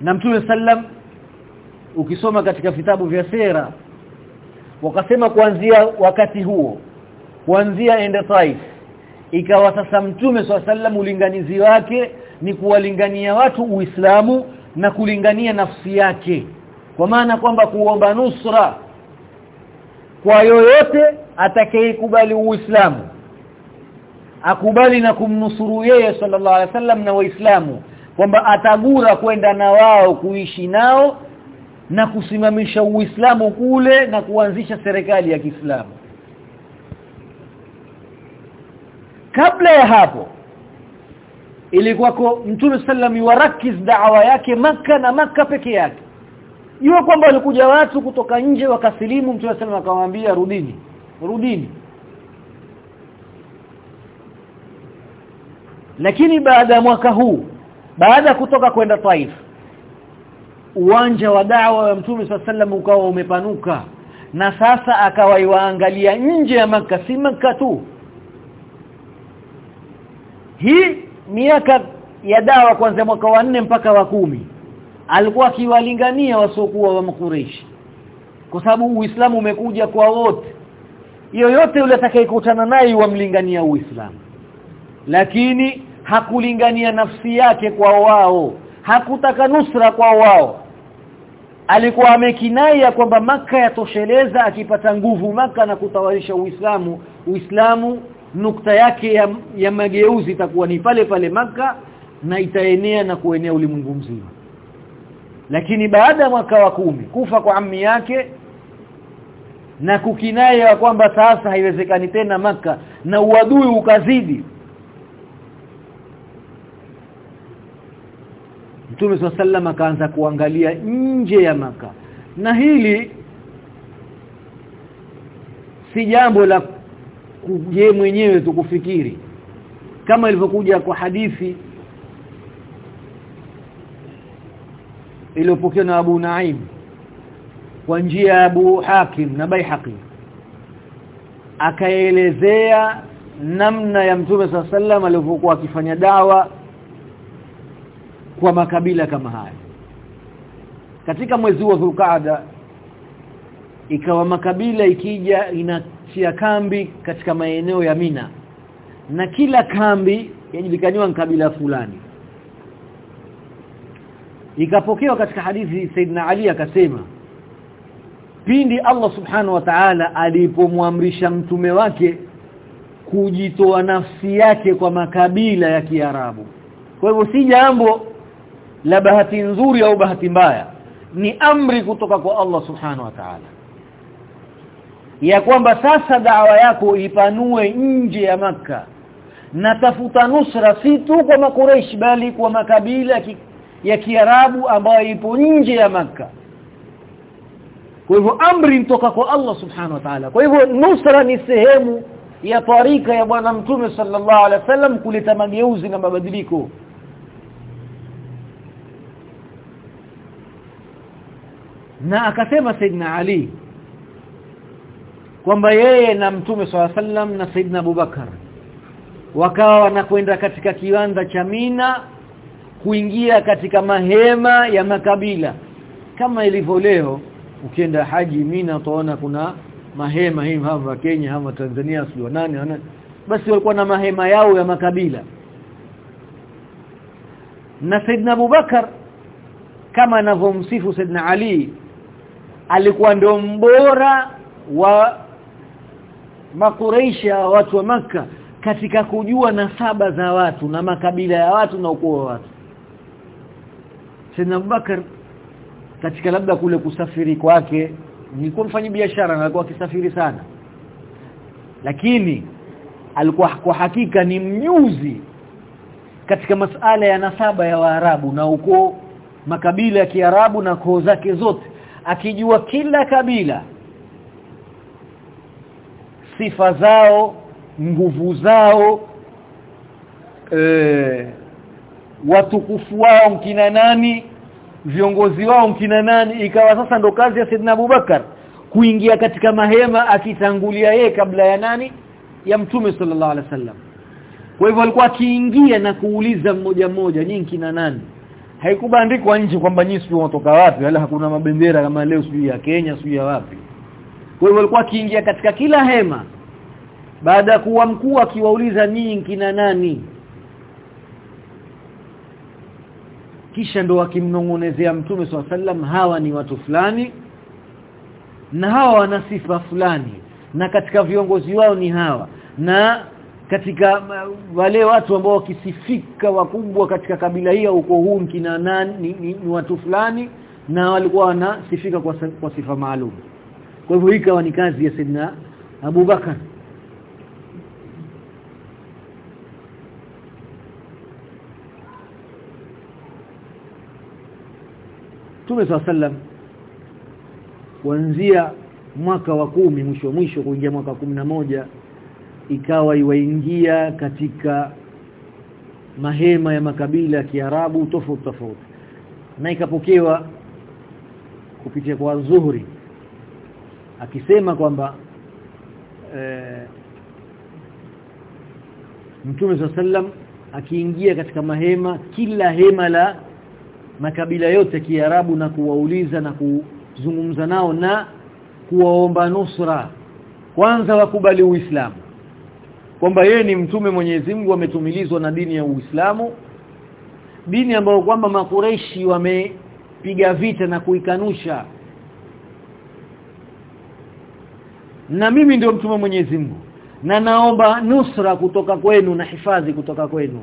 na Mtume sallam ukisoma katika vitabu vya sera wakasema kuanzia wakati huo kuanzia ende Taif ikawa sasa Mtume sallam ulinganizi wake ni kuwalingania watu Uislamu na kulingania nafsi yake. Kwa maana kwamba kuomba nusra kwa yoyote atakayekubali Uislamu akubali na kumnusuru yeye sallallahu alaihi wasallam na waislamu kwamba atagura kwenda na wao kuishi nao na kusimamisha uislamu kule na kuanzisha serikali ya Kiislamu. Kabla ya hapo ilikuwa Mtume sallam yuwarakiz da'wa yake maka na maka peke yake. Iwe kwamba walikuja watu kutoka nje wakasilimu Mtume sallam akamwambia rudini rudini. Lakini baada ya mwaka huu baada kutoka kwenda Taif uwanja wa dawa ya Mtume sallam ukawa umepanuka. Na sasa akawa iwaangalia nje ya maka si maka tu. Hii miaka ya dawa kuanzia mwaka wa nne mpaka wa kumi alikuwa akiwalingania wasiokuwa wa makureishi kwa sababu Uislamu umekuja kwa wote. Yoyote yule atakayekutana naye wamlingania Uislamu. Lakini hakulingania nafsi yake kwa wao. Hakutaka nusra kwa wao alikuwa amekinai ya kwamba maka yatosheleza akipata nguvu maka na kutawalisha Uislamu. Uislamu nukta yake ya, ya mageuzi itakuwa ni pale pale maka na itaenea na kuenea ulimwengu mzima. Lakini baada ya mwaka wa kumi kufa kwa ammi yake na kukinaya kwamba sasa haiwezekani tena maka na uadui ukazidi Mtume swalla akaanza kuangalia nje ya maka. Na hili si jambo la yeye mwenyewe tukufikiri kama ilivyokuja kwa hadithi iliyopokewa na Abu Naim kwa njia ya Abu Hakim na Baihaqi akaelezea namna ya Mtume sallam alivyokuwa akifanya dawa kwa makabila kama haya. Katika mwezi wa Dhulqaada ikawa makabila ikija inatia kambi katika maeneo ya Mina. Na kila kambi yajulikaniwa kabila fulani. Ikapokewa katika hadithi Saidina Ali akasema pindi Allah subhanahu wa ta'ala alipomwamrisha mtume wake kujitoa nafsi yake kwa makabila ya Kiarabu. Kwa hivyo si jambo la bahati nzuri au bahati mbaya ni amri kutoka kwa Allah subhanahu wa ta'ala. Ya kwamba sasa dawa yako ipanue nje ya maka na tafuta nusra si tu kwa makureish bali kwa makabila ya Kiarabu ambayo ipo nje ya maka kwa hivyo amri mtoka kwa Allah subhanahu wa ta'ala. Kwa hivyo nusra ni sehemu ya tarika ya bwana mtume sallallahu alaihi wasallam kuleta mageuzi na mabadiliko na akasema Saidna Ali kwamba yeye na Mtume swalla sallam na Saidina Abubakar wakawa wanakwenda katika kiwanda cha Mina kuingia katika mahema ya makabila. Kama ilivyo leo ukienda haji Mina utaona kuna mahema hivi hapa Kenya hapa Tanzania sio nani wana basi walikuwa na mahema yao ya makabila. Na Saidina Abubakar kama anavyomsifu Saidna Ali alikuwa ndio mbora wa makureisha watu wa maka katika kujua nasaba za watu na makabila ya watu na ukoo wa watu. Sayyidina Abubakar katika labda kule kusafiri kwake nilikuwa mfanyi biashara na alikuwa akisafiri sana. Lakini alikuwa kwa hakika ni mnyuzi katika masala ya nasaba ya Waarabu na ukoo makabila ya Kiarabu na koo zake zote akijua kila kabila sifa zao nguvu zao e, watukufu wao mkina nani viongozi wao mkina nani. Ikawa sasa ndo kazi ya Saidina Abubakar kuingia katika mahema akitangulia ye kabla ya nani? Ya mtume sallallahu alaihi wasallam. Kwa hivyo alikuwa akiingia na kuuliza mmoja mmoja nyinyi kina nani haikubandikwa nje kwamba nyinyi sio watoka wapi wala hakuna mabendera kama leo sio ya Kenya sio ya wapi. Kwa hivyo walikuwa kiingia katika kila hema. Baada ya kuwa mkuu akiwauliza nyinyi kina nani. Kisha ndo wakimnongonezea mtume swalla sallam hawa ni watu fulani na hawa wana sifa fulani na katika viongozi wao ni hawa na katika wale watu ambao wakisifika wakubwa katika kabila hii uko huu kina nani ni, ni, watu fulani na walikuwa wanasifika kwa, kwa sifa maalum. Kwa hivyo ikawa ni kazi ya Saidina Abu Bakar. Tume sallam kuanzia mwaka wa kumi mwisho mwisho kuingia mwaka wa moja ikawa iwaingia katika mahema ya makabila ya Kiarabu tofauti tofauti. Na ikapokewa kupitia kwa Zuhri akisema kwamba e, Mtume sallam akiingia katika mahema kila hema la makabila yote Kiarabu na kuwauliza na kuzungumza nao na kuwaomba nusra. Kwanza wakubali Uislamu kwamba yeye ni mtume Mwenyezi Mungu ametumilizwa na dini ya Uislamu dini ambayo kwamba makureishi wamepiga vita na kuikanusha. Na mimi ndio mtume Mwenyezi Mungu na naomba nusra kutoka kwenu na hifadhi kutoka kwenu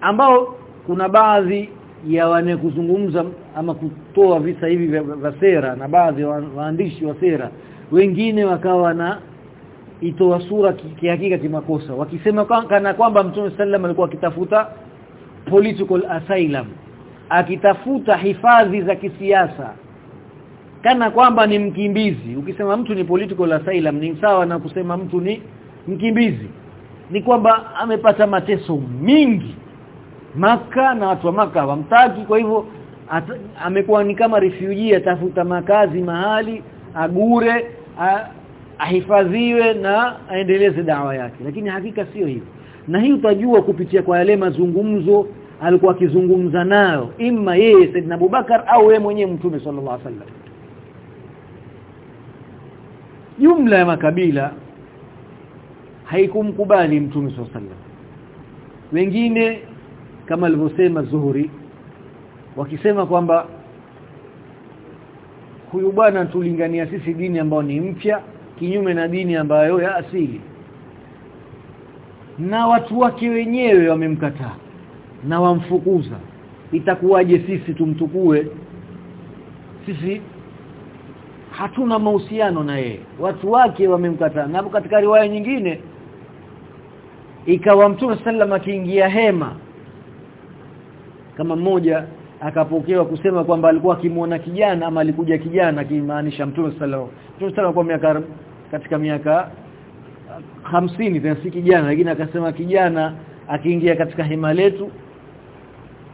ambao kuna baadhi ya wane kuzungumza ama kutoa visa hivi vya sera na baadhi ya waandishi wa sera wengine wakawa na itoa sura kihakika kimakosa. Wakisema kana kwamba Mtume sallam alikuwa akitafuta political asylum akitafuta hifadhi za kisiasa kana kwamba ni mkimbizi. Ukisema mtu ni political asylum ni sawa na kusema mtu ni mkimbizi. Ni kwamba amepata mateso mingi. Maka na watu wa maka wamtaki kwa hivyo amekuwa ni kama refugee atafuta makazi mahali agure ahifadhiwe na aendeleze dawa yake. Lakini hakika sio hivyo. Na hii utajua kupitia kwa yale mazungumzo alikuwa akizungumza nayo. Imma yeye Saidina Abubakar au yeye mwenyewe Mtume sallallahu alaihi wasallam. Jumla ya makabila haikumkubali Mtume sallallahu alaihi wasallam. Wengine kama alivyosema Zuhuri wakisema kwamba huyu bwana tulingania sisi dini ambayo ni mpya kinyume na dini ambayo ya asili. Na watu wake wenyewe wamemkataa na wamfukuza. Itakuwaje sisi tumtukue? Sisi hatuna mahusiano na yeye. Watu wake wamemkataa. Na katika riwaya nyingine ikawa mtume sallam akiingia hema kama mmoja akapokewa kusema kwamba alikuwa akimuona kijana ama alikuja kijana akimaanisha mtume sallallahu mtume sallallahu kwa miaka katika miaka hamsini tena si kijana lakini akasema kijana akiingia katika hema letu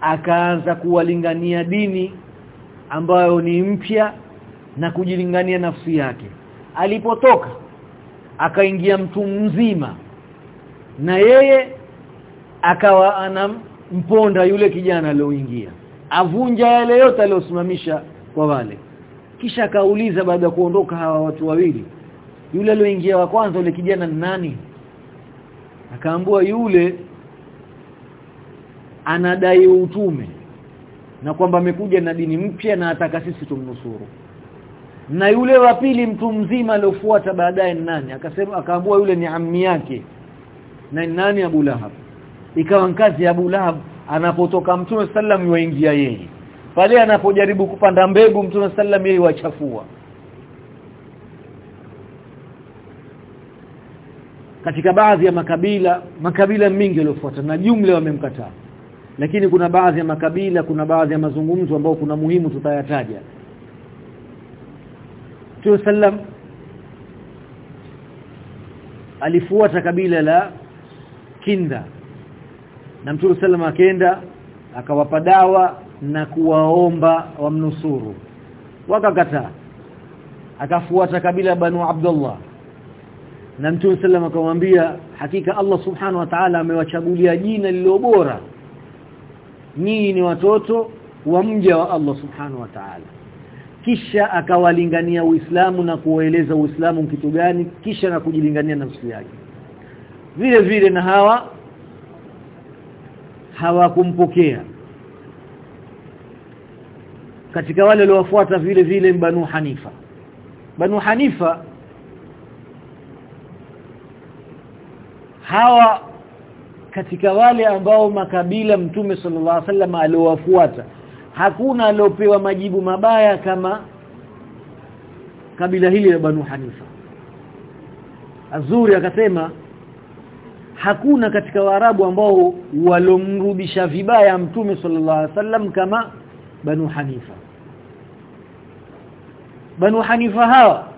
akaanza kuwalingania dini ambayo ni mpya na kujilingania nafsi yake. Alipotoka akaingia mtu mzima na yeye akawa anamponda yule kijana alioingia avunja yale yote aliyosimamisha kwa wale. Kisha akauliza baada ya kuondoka hawa watu wawili yule aliyoingia wa kwanza yule kijana ni nani? Akaambua yule anadai utume na kwamba amekuja na dini mpya na ataka sisi tumnusuru. Na yule wa pili mtu mzima aliofuata baadaye ni nani? Akasema akaambua yule ni ammi yake. Na ni nani? Abu Lahab. Ikawa kazi ya Abu Lahab anapotoka Mtume sallam yuingia yeye. Pale anapojaribu kupanda mbegu Mtume sallam yeye wachafua katika baadhi ya makabila makabila mingi yaliyofuata na jumla wamemkataa. Lakini kuna baadhi ya makabila kuna baadhi ya mazungumzo ambao kuna muhimu tutayataja. Mtume sallam alifuata kabila la Kinda. Na Mtume sallam akaenda akawapa dawa na kuwaomba wamnusuru. Wakakataa. Akafuata kabila Banu Abdullah na Mtume sallam akamwambia hakika Allah subhanahu wa ta'ala amewachagulia jina lililo bora. Nyinyi ni watoto wa mja wa Allah subhanahu wa ta'ala. Kisha akawalingania Uislamu na kuwaeleza Uislamu kitu gani kisha na kujilingania nafsi yake. Vile vile na hawa hawakumpokea. Katika wale waliofuata vile vile Banu Hanifa. Banu Hanifa hawa katika wale ambao makabila mtume sallallahu alaihi wasallam aliowafuata hakuna aliopewa majibu mabaya kama kabila hili la Banu Hanifa. Azuri akasema hakuna katika Waarabu ambao walomrudisha vibaya mtume sallallahu alaihi wasallam kama Banu Hanifa. Banu Hanifa hawa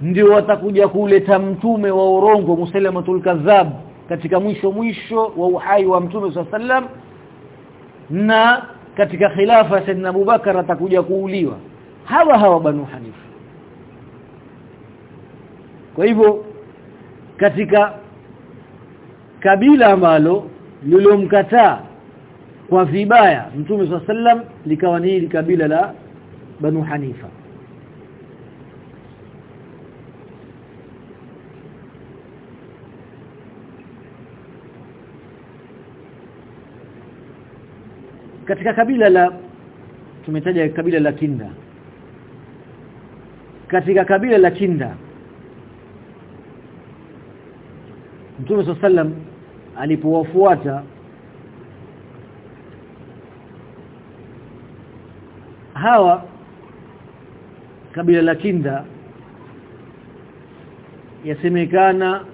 ndio watakuja kuleta mtume wa urongo Musailamatul Kadhab katika mwisho mwisho wa uhai wa mtume sallam na katika khilafa ya Saidina Abubakar atakuja kuuliwa. Hawa hawa Banu Hanifa. Kwa hivyo katika kabila ambalo lilomkataa kwa vibaya mtume sallam likawa ni kabila la Banu Hanifa katika kabila la tumetaja kabila la Kinda. Katika kabila la Kinda Mtume sallam alipowafuata hawa kabila la Kinda yasemekana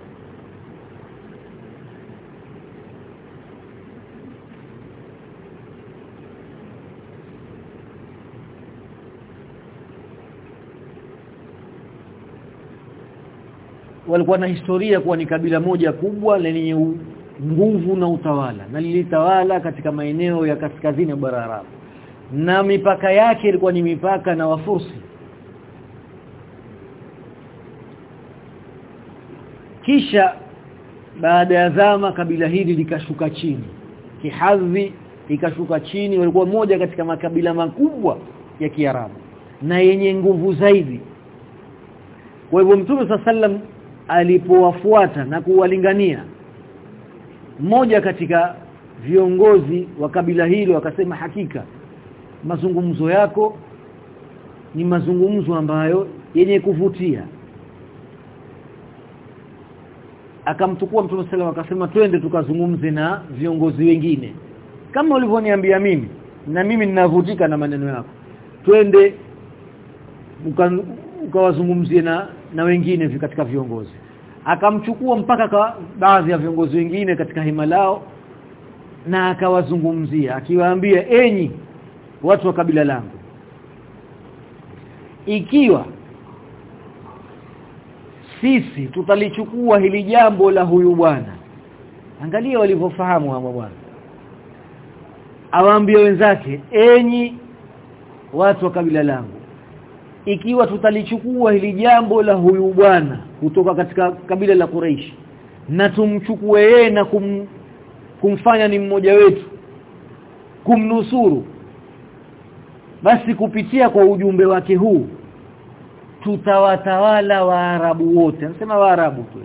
walikuwa na historia kuwa ni kabila moja kubwa lenye nguvu na utawala na lilitawala katika maeneo ya kaskazini ya bara Arabu. Na mipaka yake ilikuwa ni mipaka na wafursi. Kisha baada ya zama kabila hili likashuka chini. Kihadhi ikashuka chini walikuwa moja katika makabila makubwa ya Kiarabu na yenye nguvu zaidi. Kwa hivyo Mtume sallam alipowafuata na kuwalingania. Mmoja katika viongozi wa kabila hilo akasema hakika mazungumzo yako ni mazungumzo ambayo yenye kuvutia. Akamchukua Mtume sallam akasema twende tukazungumze na viongozi wengine. Kama ulivyoniambia mimi na mimi ninavutika na maneno yako. Twende ukawazungumzie na na wengine katika viongozi. Akamchukua mpaka kwa baadhi ya viongozi wengine katika hima lao na akawazungumzia akiwaambia enyi watu wa kabila langu ikiwa sisi tutalichukua hili jambo la huyu bwana. Angalia walivyofahamu hawa bwana. Awaambie wenzake enyi watu wa kabila langu ikiwa tutalichukua hili jambo la huyu bwana kutoka katika kabila la Quraish na tumchukue yeye na kum, kumfanya ni mmoja wetu kumnusuru basi kupitia kwa ujumbe wake huu tutawatawala waarabu wote. Anasema waarabu tu.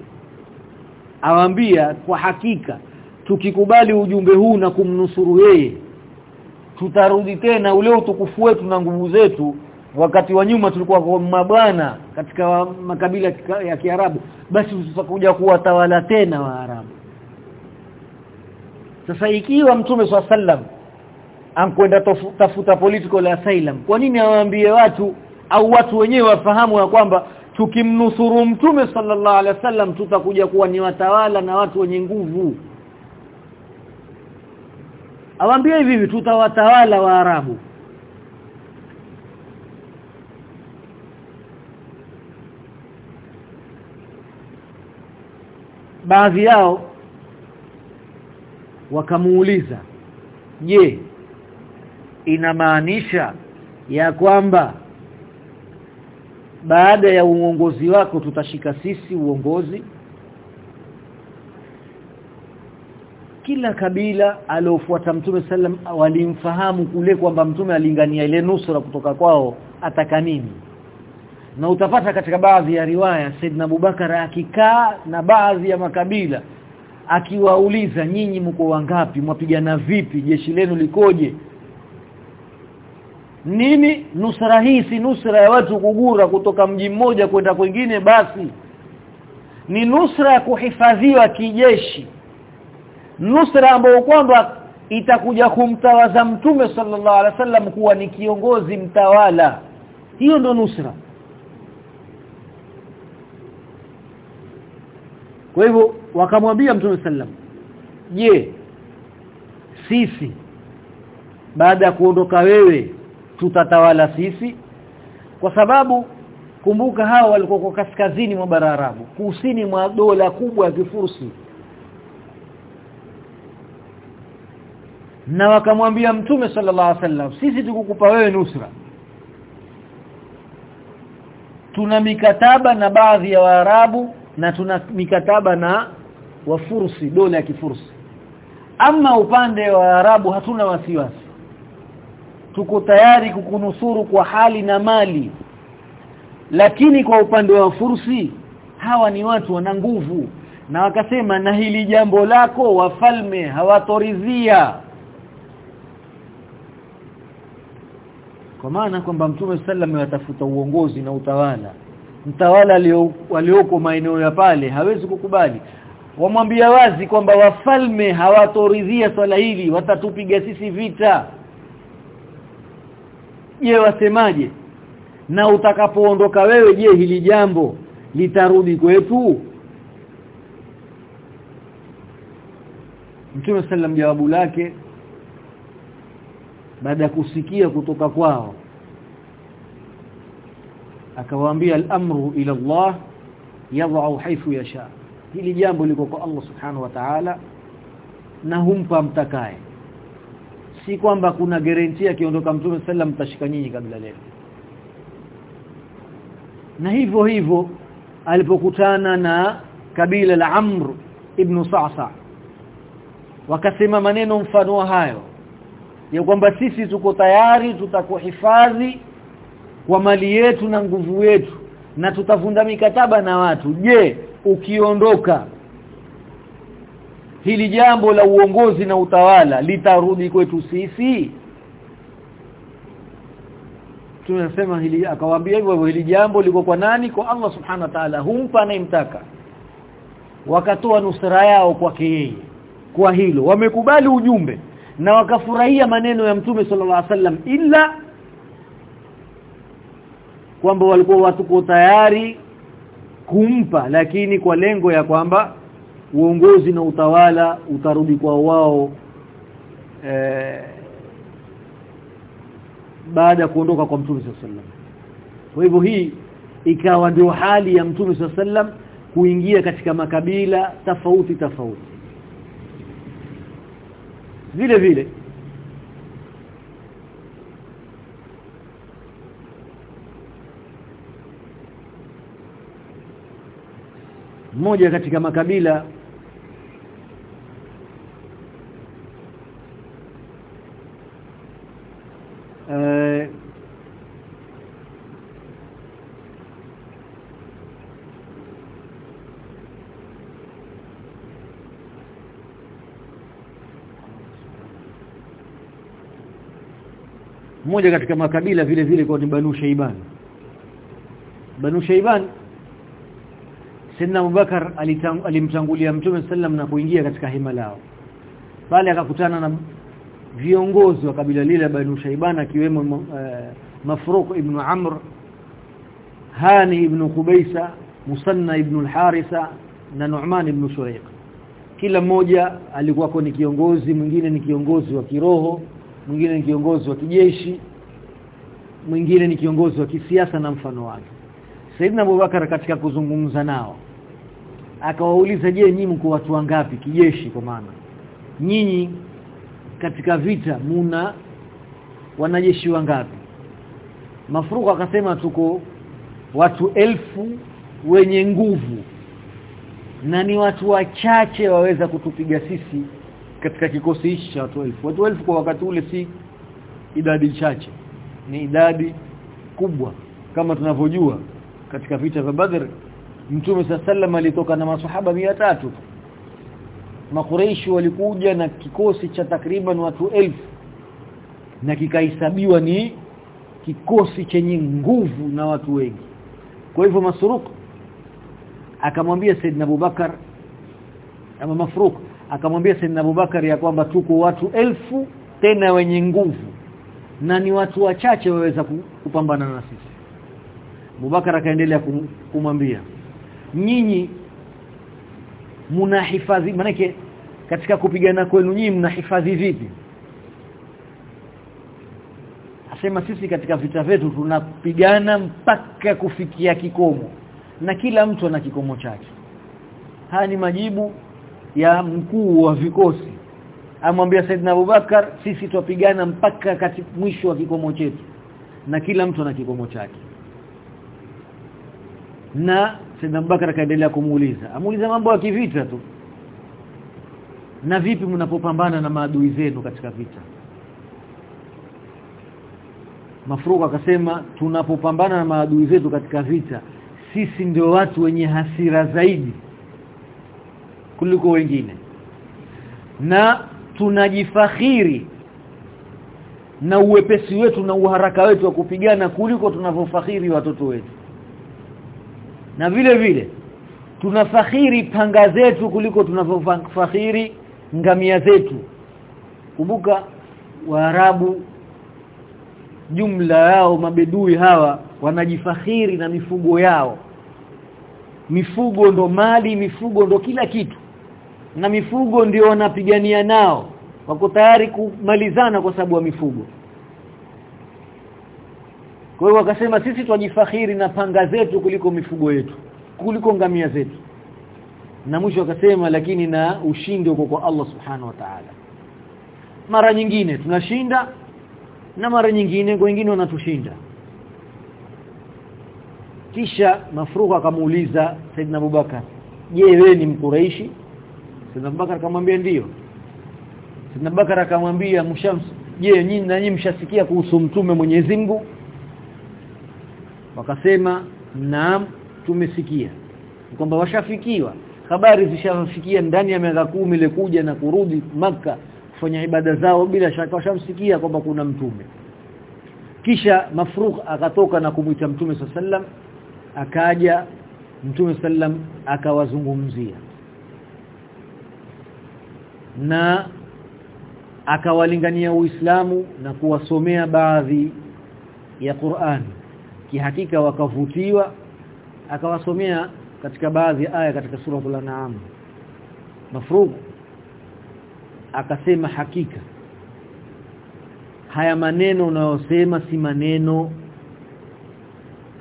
Awaambia kwa hakika tukikubali ujumbe huu na kumnusuru yeye tutarudi tena ule utukufu wetu na nguvu zetu wakati wa nyuma tulikuwa mabwana katika makabila ya Kiarabu basi tutakuja kuwatawala tena Waarabu. Sasa ikiwa mtume swalla sallam ankwenda tafuta political asylum kwa nini awaambie watu au watu wenyewe wafahamu ya kwamba tukimnusuru mtume sallallahu alaihi wasallam tutakuja kuwa ni watawala na watu wenye nguvu? Awaambie hivi tutawatawala waarabu baadhi yao wakamuuliza je inamaanisha ya kwamba baada ya uongozi wako tutashika sisi uongozi? Kila kabila aliofuata mtume sallam walimfahamu kule kwamba mtume alingania ile nusura kutoka kwao ataka nini na utapata katika baadhi ya riwaya Saidna Abubakar akikaa na baadhi ya makabila akiwauliza nyinyi mko wangapi? Mwapigana vipi? Jeshi lenu likoje? Nini? Nusra hii si nusra ya watu kugura kutoka mji mmoja kwenda kwingine basi. Ni nusra ya kuhifadhiwa kijeshi. Nusra ambayo kwamba itakuja kumtawaza mtume sallallahu alaihi wasallam kuwa ni kiongozi mtawala. Hiyo ndo nusra kwa hivyo wakamwambia mtume sallam je sisi baada ya kuondoka wewe tutatawala sisi? Kwa sababu kumbuka hao walikuwa kwa kaskazini mwa bara Arabu kusini mwa dola kubwa ya Kifursi na wakamwambia mtume sallallahu alaihi wasallam sisi tukukupa wewe nusra. Tuna mikataba na baadhi ya Waarabu na tuna mikataba na wafursi dola ya kifursi. Ama upande wa Arabu hatuna wasiwasi. Tuko tayari kukunusuru kwa hali na mali. Lakini kwa upande wa wafursi hawa ni watu wana nguvu. Na wakasema na hili jambo lako wafalme hawatoridhia. Kwa maana kwamba mtume sallam yatafuta uongozi na utawala mtawala walioko maeneo ya pale hawezi kukubali. Wamwambia wazi kwamba wafalme hawatoridhia swala hili watatupiga sisi vita. Je wasemaje? Na utakapoondoka wewe je hili jambo litarudi kwetu? Mtume sallam jawabu lake baada ya kusikia kutoka kwao akawaambia al-amru ila Allah yad'u haythu yasha. Hili jambo liko kwa Allah subhanahu wa ta'ala na humpa mtakaye. Si kwamba kuna guarantee akiondoka mtume sallam mtashika nyinyi kabla leo. Na hivyo hivyo alipokutana na kabila la Amr ibn Sa'sa wakasema maneno mfano hayo ya kwamba sisi tuko tayari tutakuhifadhi kwa mali yetu na nguvu yetu na tutavunda mikataba na watu. Je ukiondoka hili jambo la uongozi na utawala litarudi kwetu sisi? Tunasema hili akawaambia hivyo hili jambo liko kwa nani? Kwa Allah subhanahu wa ta'ala. Humpa anayemtaka wakatoa nusra yao kwake yeye. Kwa hilo wamekubali ujumbe na wakafurahia maneno ya mtume sallallahu alaihi wasallam ila kwamba walikuwa watu tayari kumpa lakini kwa lengo ya kwamba uongozi na utawala utarudi kwa wao e, baada ya kuondoka kwa mtume sallam kwa hivyo hii ikawa ndio hali ya mtume sallam kuingia katika makabila tofauti tofauti. Vile vile mmoja katika makabila. Mmoja katika makabila vile vile kwa ni Banu Shaiban. Banu Shaiban Sayyidina Abubakar alimtangulia Mtume sallam na kuingia katika hema lao. Pale akakutana na viongozi wa kabila lile Banu Shaiban akiwemo uh, Mafruq ibn Amr Hani ibn Kubaisa Musanna ibn al-Harisa na Nu'man ibn Shuraiq kila mmoja alikuwa ni kiongozi mwingine ni kiongozi wa kiroho mwingine ni kiongozi wa kijeshi mwingine ni kiongozi wa kisiasa na mfano wake. Saidina Abubakar katika kuzungumza nao akawauliza je nyinyi mko watu wangapi kijeshi kwa maana? Nyinyi katika vita muna wanajeshi wangapi? Mafruko akasema tuko watu elfu wenye nguvu na ni watu wachache waweza kutupiga sisi katika kikosi hichi cha watu elfu. Watu elfu kwa wakati ule si idadi chache ni idadi kubwa kama tunavyojua katika vita vya Badr Mtume sallam alitoka na maswahaba tatu. Makureishi walikuja na kikosi cha takriban watu elfu. Na kikahesabiwa ni kikosi chenye nguvu na watu wengi. Kwa hivyo Masruq akamwambia Saidna Abubakar ama Mafruq akamwambia Saidna Abubakar ya kwamba tuko watu elfu tena wenye nguvu. Na ni watu wachache waweza kupambana na sisi. Abubakar akaendelea kumwambia nyinyi mnahifadhi manake katika kupigana kwenu nyinyi mnahifadhi vipi? Asema sisi katika vita vyetu tunapigana mpaka kufikia kikomo na kila mtu ana kikomo chake. Haya ni majibu ya mkuu wa vikosi. Amwambia Saidna Abubakar sisi tupigana mpaka kati mwisho wa kikomo chetu. Na kila mtu ana kikomo chake na Saidna Abubakar akaendelea kumuuliza. Amuuliza mambo ya kivita tu. Na vipi mnapopambana na maadui zenu katika vita? Mafruka akasema tunapopambana na maadui zetu katika vita sisi ndio watu wenye hasira zaidi kuliko wengine. Na tunajifakhiri na uwepesi wetu na uharaka wetu wa kupigana kuliko tunavyofakhiri watoto wetu na vile vile tunafakhiri panga zetu kuliko tunavyofakhiri ngamia zetu. Kumbuka waarabu jumla yao mabedui hawa wanajifakhiri na mifugo yao. Mifugo ndo mali mifugo ndo kila kitu. Na mifugo ndio wanapigania nao. Wako tayari kumalizana kwa sababu ya mifugo kwa hiyo wakasema sisi twajifakhiri na panga zetu kuliko mifugo yetu kuliko ngamia zetu. Na mwisho akasema lakini na ushindi uko kwa Allah subhanahu wa ta'ala. Mara nyingine tunashinda na mara nyingine wengine wanatushinda. Kisha mafruha akamuuliza Saidina Abubakar je wewe ni mkuraishi Saidina Abubakar akamwambia ndiyo Saidina Abubakar akamwambia mshams je nyinyi na nyinyi mshasikia kuhusu mtume Mwenyezi Mungu wakasema naam tumesikia. Kwamba washafikiwa. Habari zishafikia ndani ya miaka kumi ile kuja na kurudi maka kufanya ibada zao bila shaka washamsikia kwamba kuna mtume. Kisha mafruq akatoka na kumwita mtume sallam akaja mtume sallam akawazungumzia. Na akawalingania Uislamu na kuwasomea baadhi ya Qur'an kihakika wakavutiwa akawasomea katika baadhi ya aya katika sura al-an'am mafruq akasema hakika haya maneno unayosema si maneno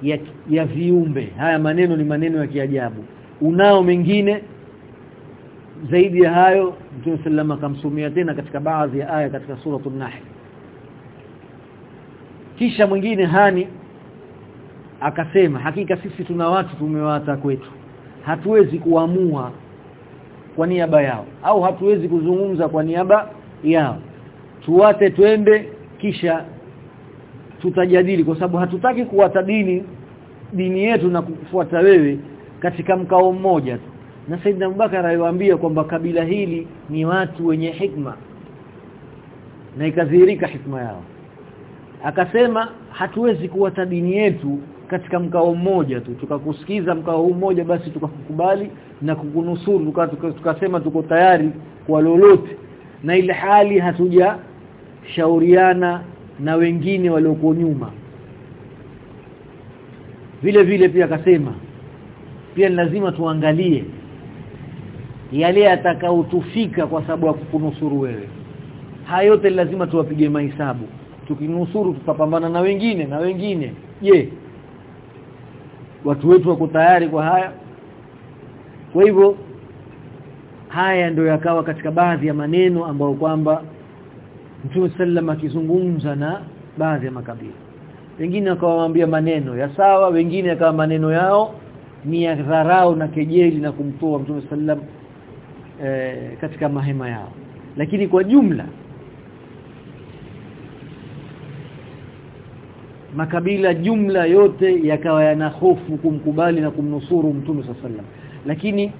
ya, ya viumbe. Haya maneno ni maneno ya kiajabu. Unao mengine zaidi ya hayo Mtume sallama akamsomea tena katika baadhi ya aya katika suratul nahl. Kisha mwingine hani akasema hakika sisi tuna watu tumewata kwetu. Hatuwezi kuamua kwa niaba yao au hatuwezi kuzungumza kwa niaba yao. Tuwate twende kisha tutajadili kwa sababu hatutaki kuwata dini dini yetu na kufuata wewe katika mkao mmoja tu. Na Saidna Abubakar aliwaambia kwamba kabila hili ni watu wenye hikma na ikadhihirika hikma yao. Akasema hatuwezi kuwata dini yetu katika mkao mmoja tu. Tukakusikiza mkao huu mmoja basi tukakukubali na kukunusuru tukasema tuka, tuka tuko tayari kwa lolote. Na ile hali hatuja shauriana na wengine walioko nyuma. Vile vile pia akasema pia lazima tuangalie yale yatakaotufika kwa sababu ya kukunusuru wewe. Haya yote lazima tuwapige mahesabu. Tukinusuru tutapambana na wengine na wengine. Je watu wetu wako tayari kwa haya. Kwa hivyo haya ndio yakawa katika baadhi ya maneno ambayo kwamba Mtume sallam akizungumza na baadhi ya makabila. Wengine akawaambia maneno ya sawa wengine akawa maneno yao ni ya dharau na kejeli na kumtoa Mtume sallam e, katika mahema yao. Lakini kwa jumla makabila jumla yote yakawa yana hofu kumkubali na kumnusuru Mtume sallam lakini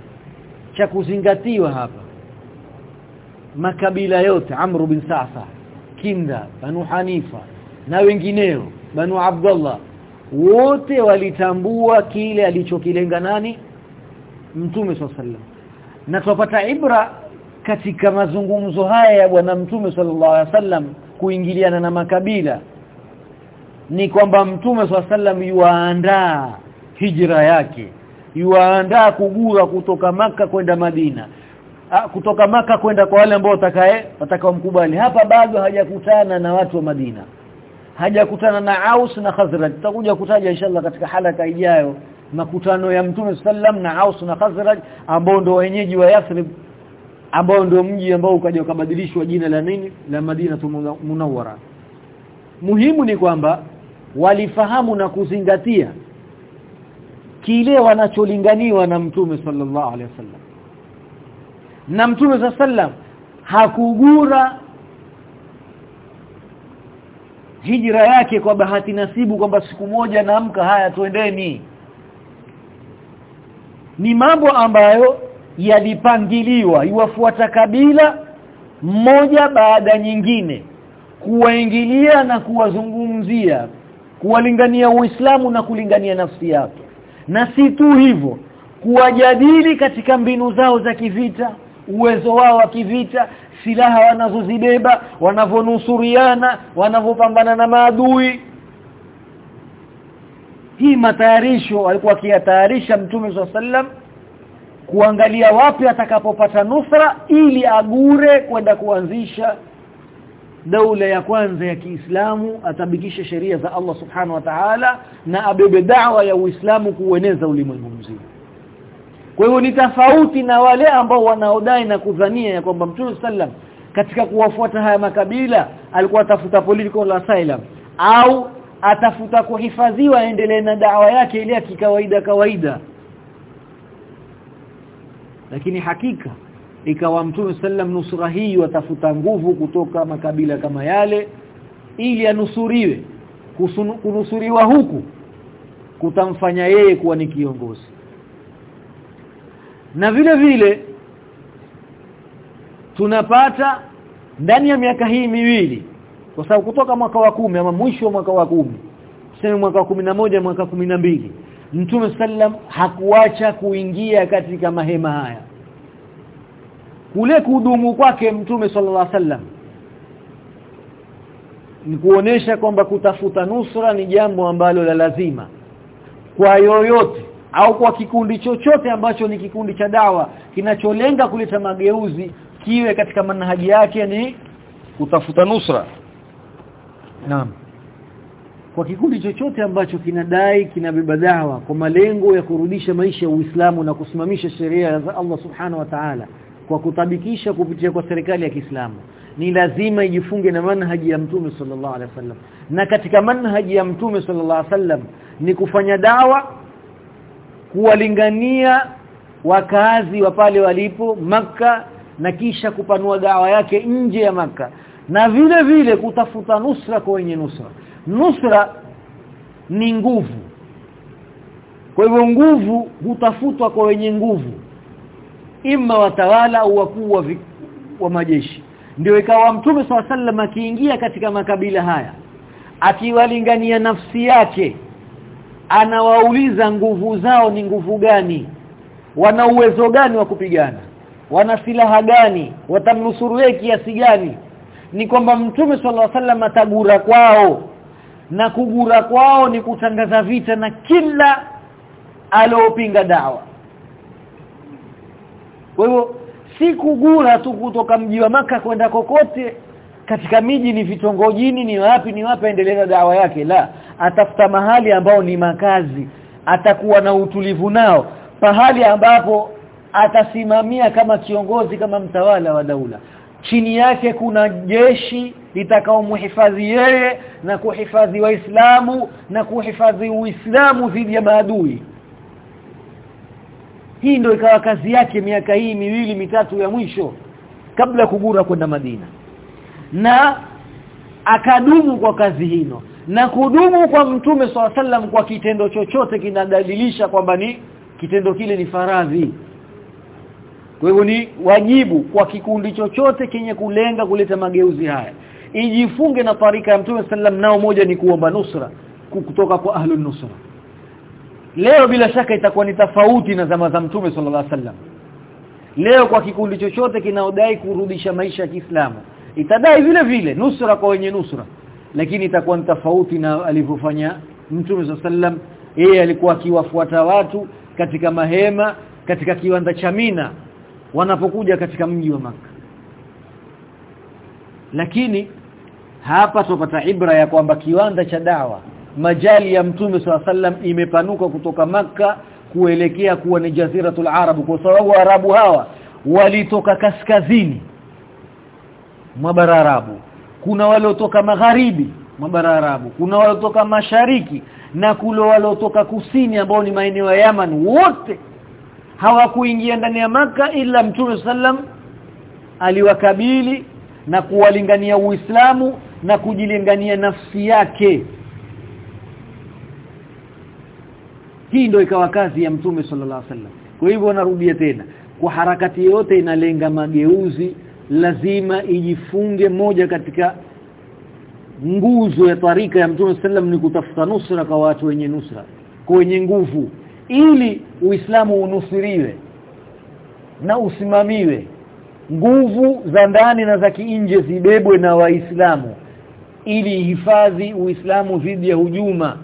cha kuzingatiwa hapa makabila yote Amr bin Sa'sa Kinda Banu Hanifa na wengineo Banu Abdullah wote walitambua kile alichokilenga nani? Mtume sallam na tupata ibra katika mazungumzo haya ya bwana mtume sallallahu alaihi wasallam kuingiliana na makabila ni kwamba mtume sallam yuandaa hijra yake yuandaa kugura kutoka maka kwenda Madina A, kutoka maka kwenda kwa wale ambao watakae watakaomkubali hapa bado hajakutana na watu wa Madina hajakutana na Aus na Khazraj. Tutakuja kutaja inshallah katika halaka ijayo makutano ya Mtume sallam na Aus na Khazraj ambao ndio wenyeji wa Yathrib ambao ndio mji ambao ukaja ukabadilishwa jina la nini? La Madina Munawwara. Muhimu ni kwamba walifahamu na kuzingatia kile wanacholinganiwa na Mtume sallallahu alaihi wasallam. Na Mtume sallam hakugura hijra yake kwa bahati nasibu kwamba siku moja naamka haya tuendeni ni mambo ambayo yalipangiliwa iwafuata kabila mmoja baada nyingine kuwaingilia na kuwazungumzia kuwalingania Uislamu na kulingania nafsi yake. Na si tu hivyo kuwajadili katika mbinu zao za kivita uwezo wao wa kivita silaha wanazozibeba wanavonusuriana wanavopambana na maadui. Hii matayarisho alikuwa akiyatayarisha mtume sallam kuangalia wapi atakapopata nusra ili agure kwenda kuanzisha daula ya kwanza ya Kiislamu atabikisha sheria za Allah subhanahu wa ta'ala na abebe da'wa ya Uislamu kueneza ulimwengu mzima. Kwa hiyo ni tofauti na wale ambao wanaodai na kudhania ya kwamba Mtume sallam katika kuwafuata haya makabila alikuwa atafuta political asylum au atafuta kuhifadhiwa aendelee na dawa yake ile ya kikawaida kawaida. Lakini hakika ikawa Mtume sallam nusura hii watafuta nguvu kutoka makabila kama yale ili anusuriwe. Kunusuriwa huku kutamfanya yeye kuwa ni kiongozi. Na vile vile tunapata ndani ya miaka hii miwili kwa sababu kutoka mwaka wa kumi ama mwisho wa mwaka wa kumi tuseme mwaka wa kumi na moja mwaka kumi na mbili Mtume sallam hakuacha kuingia katika mahema haya kule kudumu kwake Mtume sallallahu alaihi wasallam. Ni kuonesha kwamba kutafuta nusra ni jambo ambalo la lazima. Kwa yoyote au kwa kikundi chochote ambacho ni kikundi cha dawa kinacholenga kuleta mageuzi kiwe katika manhaji yake ni kutafuta nusra. Naam. Kwa kikundi chochote ambacho kinadai kinabeba dawa kwa malengo ya kurudisha maisha ya Uislamu na kusimamisha sheria za Allah Subhanahu wa Ta'ala kwa kutabikisha kupitia kwa serikali ya Kiislamu. Ni lazima ijifunge na manhaji ya Mtume sallallahu alaihi wasallam. Na katika manhaji ya Mtume sallallahu alaihi wasallam ni kufanya dawa kuwalingania wakazi wa pale walipo maka na kisha kupanua dawa yake nje ya maka na vile vile kutafuta nusra kwa wenye nusra. Nusra ni nguvu. Kwa hivyo nguvu hutafutwa kwa wenye nguvu imma watawala au wakuu wa, majeshi. Ndio ikawa mtume swalla akiingia katika makabila haya akiwalingania nafsi yake anawauliza nguvu zao ni nguvu gani wana uwezo gani wa kupigana wana silaha gani watamnusuru yeye kiasi gani. Ni kwamba mtume sallallahu sallam atagura kwao na kugura kwao ni kutangaza vita na kila aliopinga dawa kwa hivyo si kugura tu kutoka mji wa maka kwenda kokote. Katika miji ni vitongojini ni wapi ni wapi endeleza dawa yake? La atafuta mahali ambao ni makazi atakuwa na utulivu nao pahali ambapo atasimamia kama kiongozi kama mtawala wa daula. Chini yake kuna jeshi litakaomhifadhi yeye na kuhifadhi waislamu na kuhifadhi uislamu dhidi ya maadui hii ndio ikawa kazi yake miaka hii miwili mitatu ya mwisho kabla kugura kwenda Madina. Na akadumu kwa kazi hino. Na kudumu kwa mtume swalla sallam kwa kitendo chochote kinadalilisha kwamba ni kitendo kile ni faradhi. Kwa hivyo ni wajibu kwa kikundi chochote kenye kulenga kuleta mageuzi haya. Ijifunge na tarika ya mtume sallam nao moja ni kuomba nusra kutoka kwa ahlun nusra leo bila shaka itakuwa ni tofauti na zama za mtume sallallahu alaihi wasallam. Leo kwa kikundi chochote kinaodai kurudisha maisha ya Kiislamu itadai vile vile nusra kwa wenye nusra. Lakini itakuwa ni tofauti na alivyofanya mtume sallam yeye alikuwa akiwafuata watu katika mahema katika kiwanda cha Mina wanapokuja katika mji wa maka lakini hapa tupata ibra ya kwamba kiwanda cha dawa majali ya mtume sallam imepanuka kutoka maka kuelekea kuwa ni jaziratul arab. Kwa sababu arabu hawa walitoka kaskazini mwa bara arabu. Kuna waliotoka magharibi mwa bara arabu. Kuna waliotoka mashariki na kule waliotoka kusini ambao ni maeneo ya Yaman. Wote hawakuingia ndani ya maka ila mtume sallam aliwakabili na kuwalingania Uislamu na kujilingania nafsi yake hii ndio ikawa kazi ya mtume sallallahu alaihi wasallam. Kwa hivyo narudia tena kwa harakati yote inalenga mageuzi lazima ijifunge moja katika nguzo ya tarika ya mtume sallam ni kutafuta nusra kwa watu wenye nusra kwa wenye nguvu ili uislamu unusiriwe na usimamiwe. Nguvu za ndani na za kinje zibebwe na waislamu ili hifadhi uislamu dhidi ya hujuma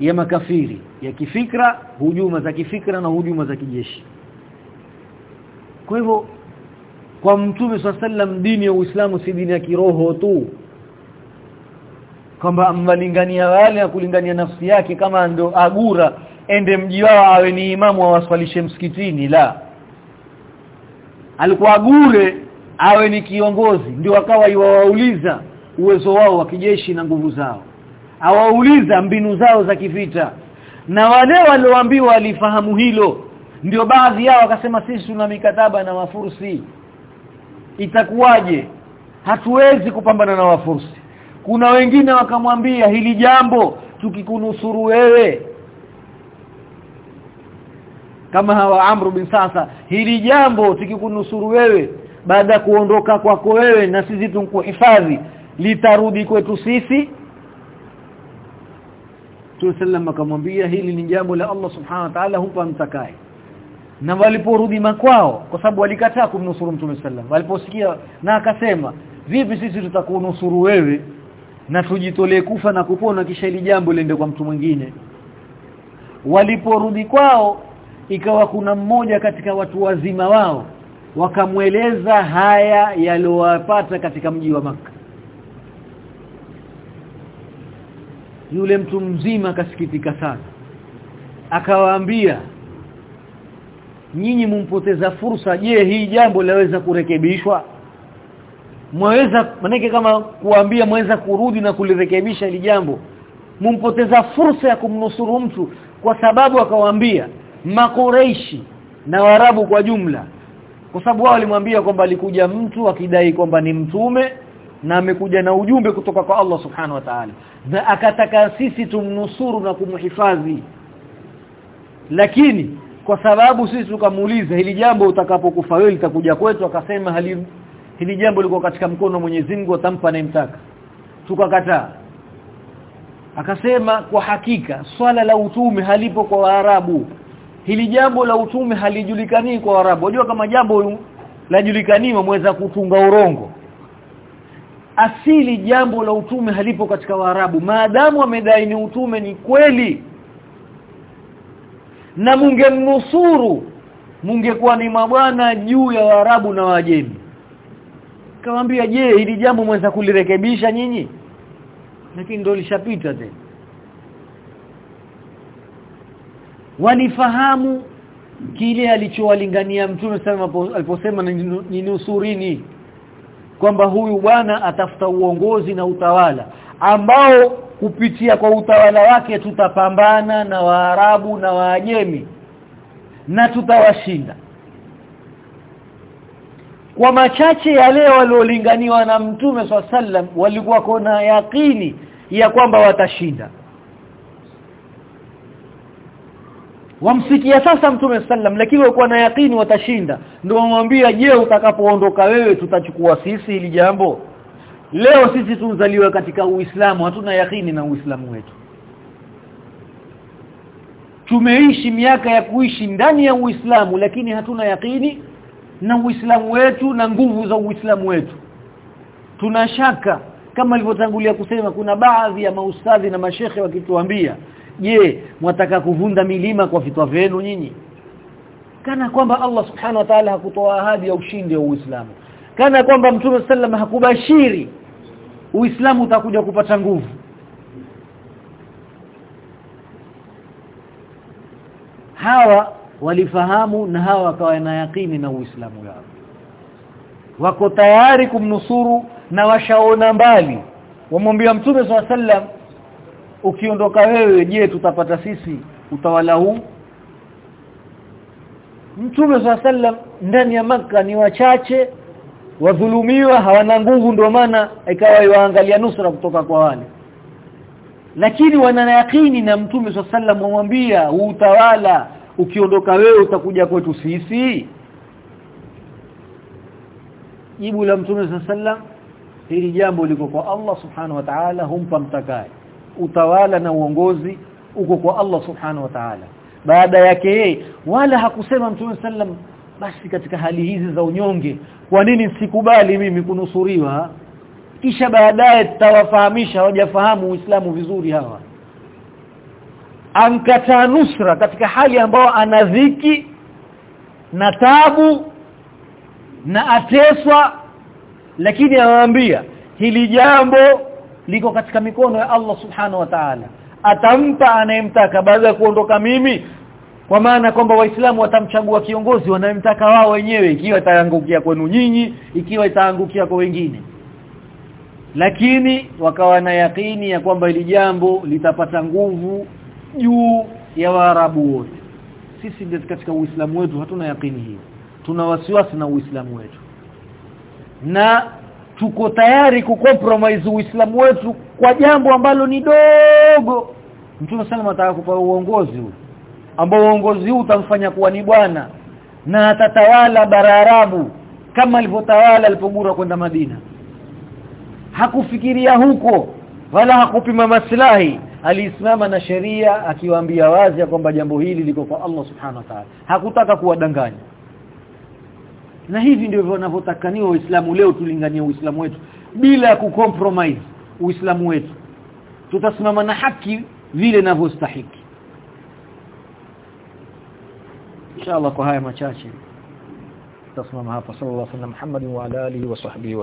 ya makafiri. Ya kifikra hujuma za kifikra na hujuma za kijeshi. Kwa hivyo kwa mtume sallam dini ya Uislamu si dini ya kiroho tu. Kwamba amwalingania wale na kulingania nafsi yake kama ndo agura ende mji wao awe ni imamu awaswalishe msikitini la. Alikuwa agure awe ni kiongozi ndio akawa iwawauliza uwezo wao wa kijeshi na nguvu zao awauliza mbinu zao za kivita. Na wale walioambiwa walifahamu hilo ndio baadhi yao wakasema sisi tuna mikataba na wafursi. Itakuwaje? Hatuwezi kupambana na wafursi. Kuna wengine wakamwambia hili jambo tukikunusuru wewe. Kama hawa amru bin Sasa hili jambo tukikunusuru wewe baada ya kuondoka kwako wewe na sisi tunkuhifadhi litarudi kwetu sisi Tusallam akamwambia hili ni jambo la Allah subhanahu wa ta'ala humpa mtakaye. Na waliporudi makwao kwa sababu walikataa kumnusuru Mtume sallam waliposikia na akasema vipi sisi tutakunusuru wewe na tujitolee kufa na kupona kisha ili jambo liende kwa mtu mwingine? Waliporudi kwao ikawa kuna mmoja katika watu wazima wao wakamweleza haya yaliowapata katika mji wa maka yule mtu mzima akasikitika sana. Akawaambia nyinyi mumpoteza fursa je hii jambo laweza kurekebishwa? Mwaweza manake kama kuambia mwaweza kurudi na kulirekebisha ili jambo. Mumpoteza fursa ya kumnusuru mtu kwa sababu akawaambia makoreishi na warabu kwa jumla. Kwa sababu wao walimwambia kwamba alikuja mtu akidai kwamba ni mtume na amekuja na ujumbe kutoka kwa Allah subhanahu wa ta'ala na akataka sisi tumnusuru na kumhifadhi. Lakini kwa sababu sisi tukamuuliza hili jambo utakapokufa wewe litakuja kwetu akasema hali hili jambo liko katika mkono wa Mwenyezi Mungu atampa anayemtaka. Tukakataa. Akasema kwa hakika swala la utume halipo kwa Waarabu. Hili jambo la utume halijulikani kwa Waarabu. Unajua kama jambo lajulikaniwa mweza kutunga urongo asili jambo la utume halipo katika Waarabu. Maadamu wamedai ni utume ni kweli. Na mungemnusuru mungekuwa ni mabwana juu ya Waarabu na Wajemi. Kawaambia je hili jambo mweza kulirekebisha nyinyi? Lakini ndio lishapita tena. Walifahamu kile alichowalingania mtume sana aliposema ninusurini kwamba huyu bwana atafuta uongozi na utawala ambao kupitia kwa utawala wake tutapambana na Waarabu na Waajemi na tutawashinda. Kwa machache yale waliolinganiwa na mtume sallam walikuwa kona yakini ya kwamba watashinda wamsikia sasa mtume sallam lakini walikuwa na yakini watashinda. Ndio wamwambia je utakapoondoka wewe tutachukua sisi ili jambo? Leo sisi tunzaliwa katika uislamu hatuna yakini na uislamu wetu. Tumeishi miaka ya kuishi ndani ya Uislamu lakini hatuna yakini na Uislamu wetu na nguvu za Uislamu wetu. Tunashaka kama alivyotangulia kusema kuna baadhi ya maustadhi na mashekhe wakituambia je mwataka kuvunda milima kwa vitwa vyenu nyinyi? Kana kwamba Allah subhanahu wa ta'ala hakutoa ahadi ya ushindi wa Uislamu. Kana kwamba Mtume sallam hakubashiri Uislamu utakuja kupata nguvu. Hawa walifahamu na hawa wakawa na yakini na Uislamu wao. Wako tayari kumnusuru na washaona mbali. Wamwambia Mtume sallam ukiondoka wewe je tutapata sisi utawala huu? Mtume sallam ndani ya maka ni wachache wadhulumiwa hawana nguvu ndio maana ikawa iwaangalia nusra kutoka kwa wale. Lakini wana yakini na Mtume sallam wamwambia utawala ukiondoka wewe utakuja kwetu sisi. Jibu la Mtume sallam hili jambo liko kwa Allah subhanahu wa ta'ala humpa mtakaye utawala na uongozi uko kwa Allah subhanahu wa ta'ala. Baada yake yeye wala hakusema Mtume sallam basi katika hali hizi za unyonge kwa nini sikubali mimi kunusuriwa? Kisha baadaye tawafahamisha wajafahamu Uislamu vizuri hawa. Ankataa nusra katika hali ambayo ana dhiki na tabu na ateswa lakini anawaambia hili jambo liko katika mikono ya Allah subhanahu wa ta'ala. Atampa anayemtaka baada ya kuondoka mimi. Kwa maana kwamba waislamu watamchagua kiongozi wanayemtaka wao wenyewe ikiwa itaangukia kwenu nyinyi ikiwa itaangukia kwa wengine. Lakini wakawa na yakini ya kwamba ili jambo litapata nguvu juu ya Waarabu wote. Sisi katika Uislamu wetu hatuna yakini hiyo. Tuna wasiwasi na Uislamu wetu. Na tuko tayari kucompromise Uislamu wetu kwa jambo ambalo ni dogo. Mtume salama atakupa kupa uongozi huu ambao uongozi huu utamfanya kuwa ni bwana na atatawala bara Arabu kama alivyotawala alipogura kwenda Madina. Hakufikiria huko wala hakupima maslahi. Alisimama na sheria akiwaambia wazi kwamba jambo hili liko kwa Allah subhanahu wa ta'ala. Hakutaka kuwadanganya na hivi ndivyo wanavyotakaniwa waislamu. Leo tulinganie Uislamu wetu bila kucompromise Uislamu wetu. Tutasimama na haki vile inavyostahiki. Inshallah kwa haya machache tutasimama hapa. Sallallahu alaihi wasallam Muhammad wa alihi wa sahbihi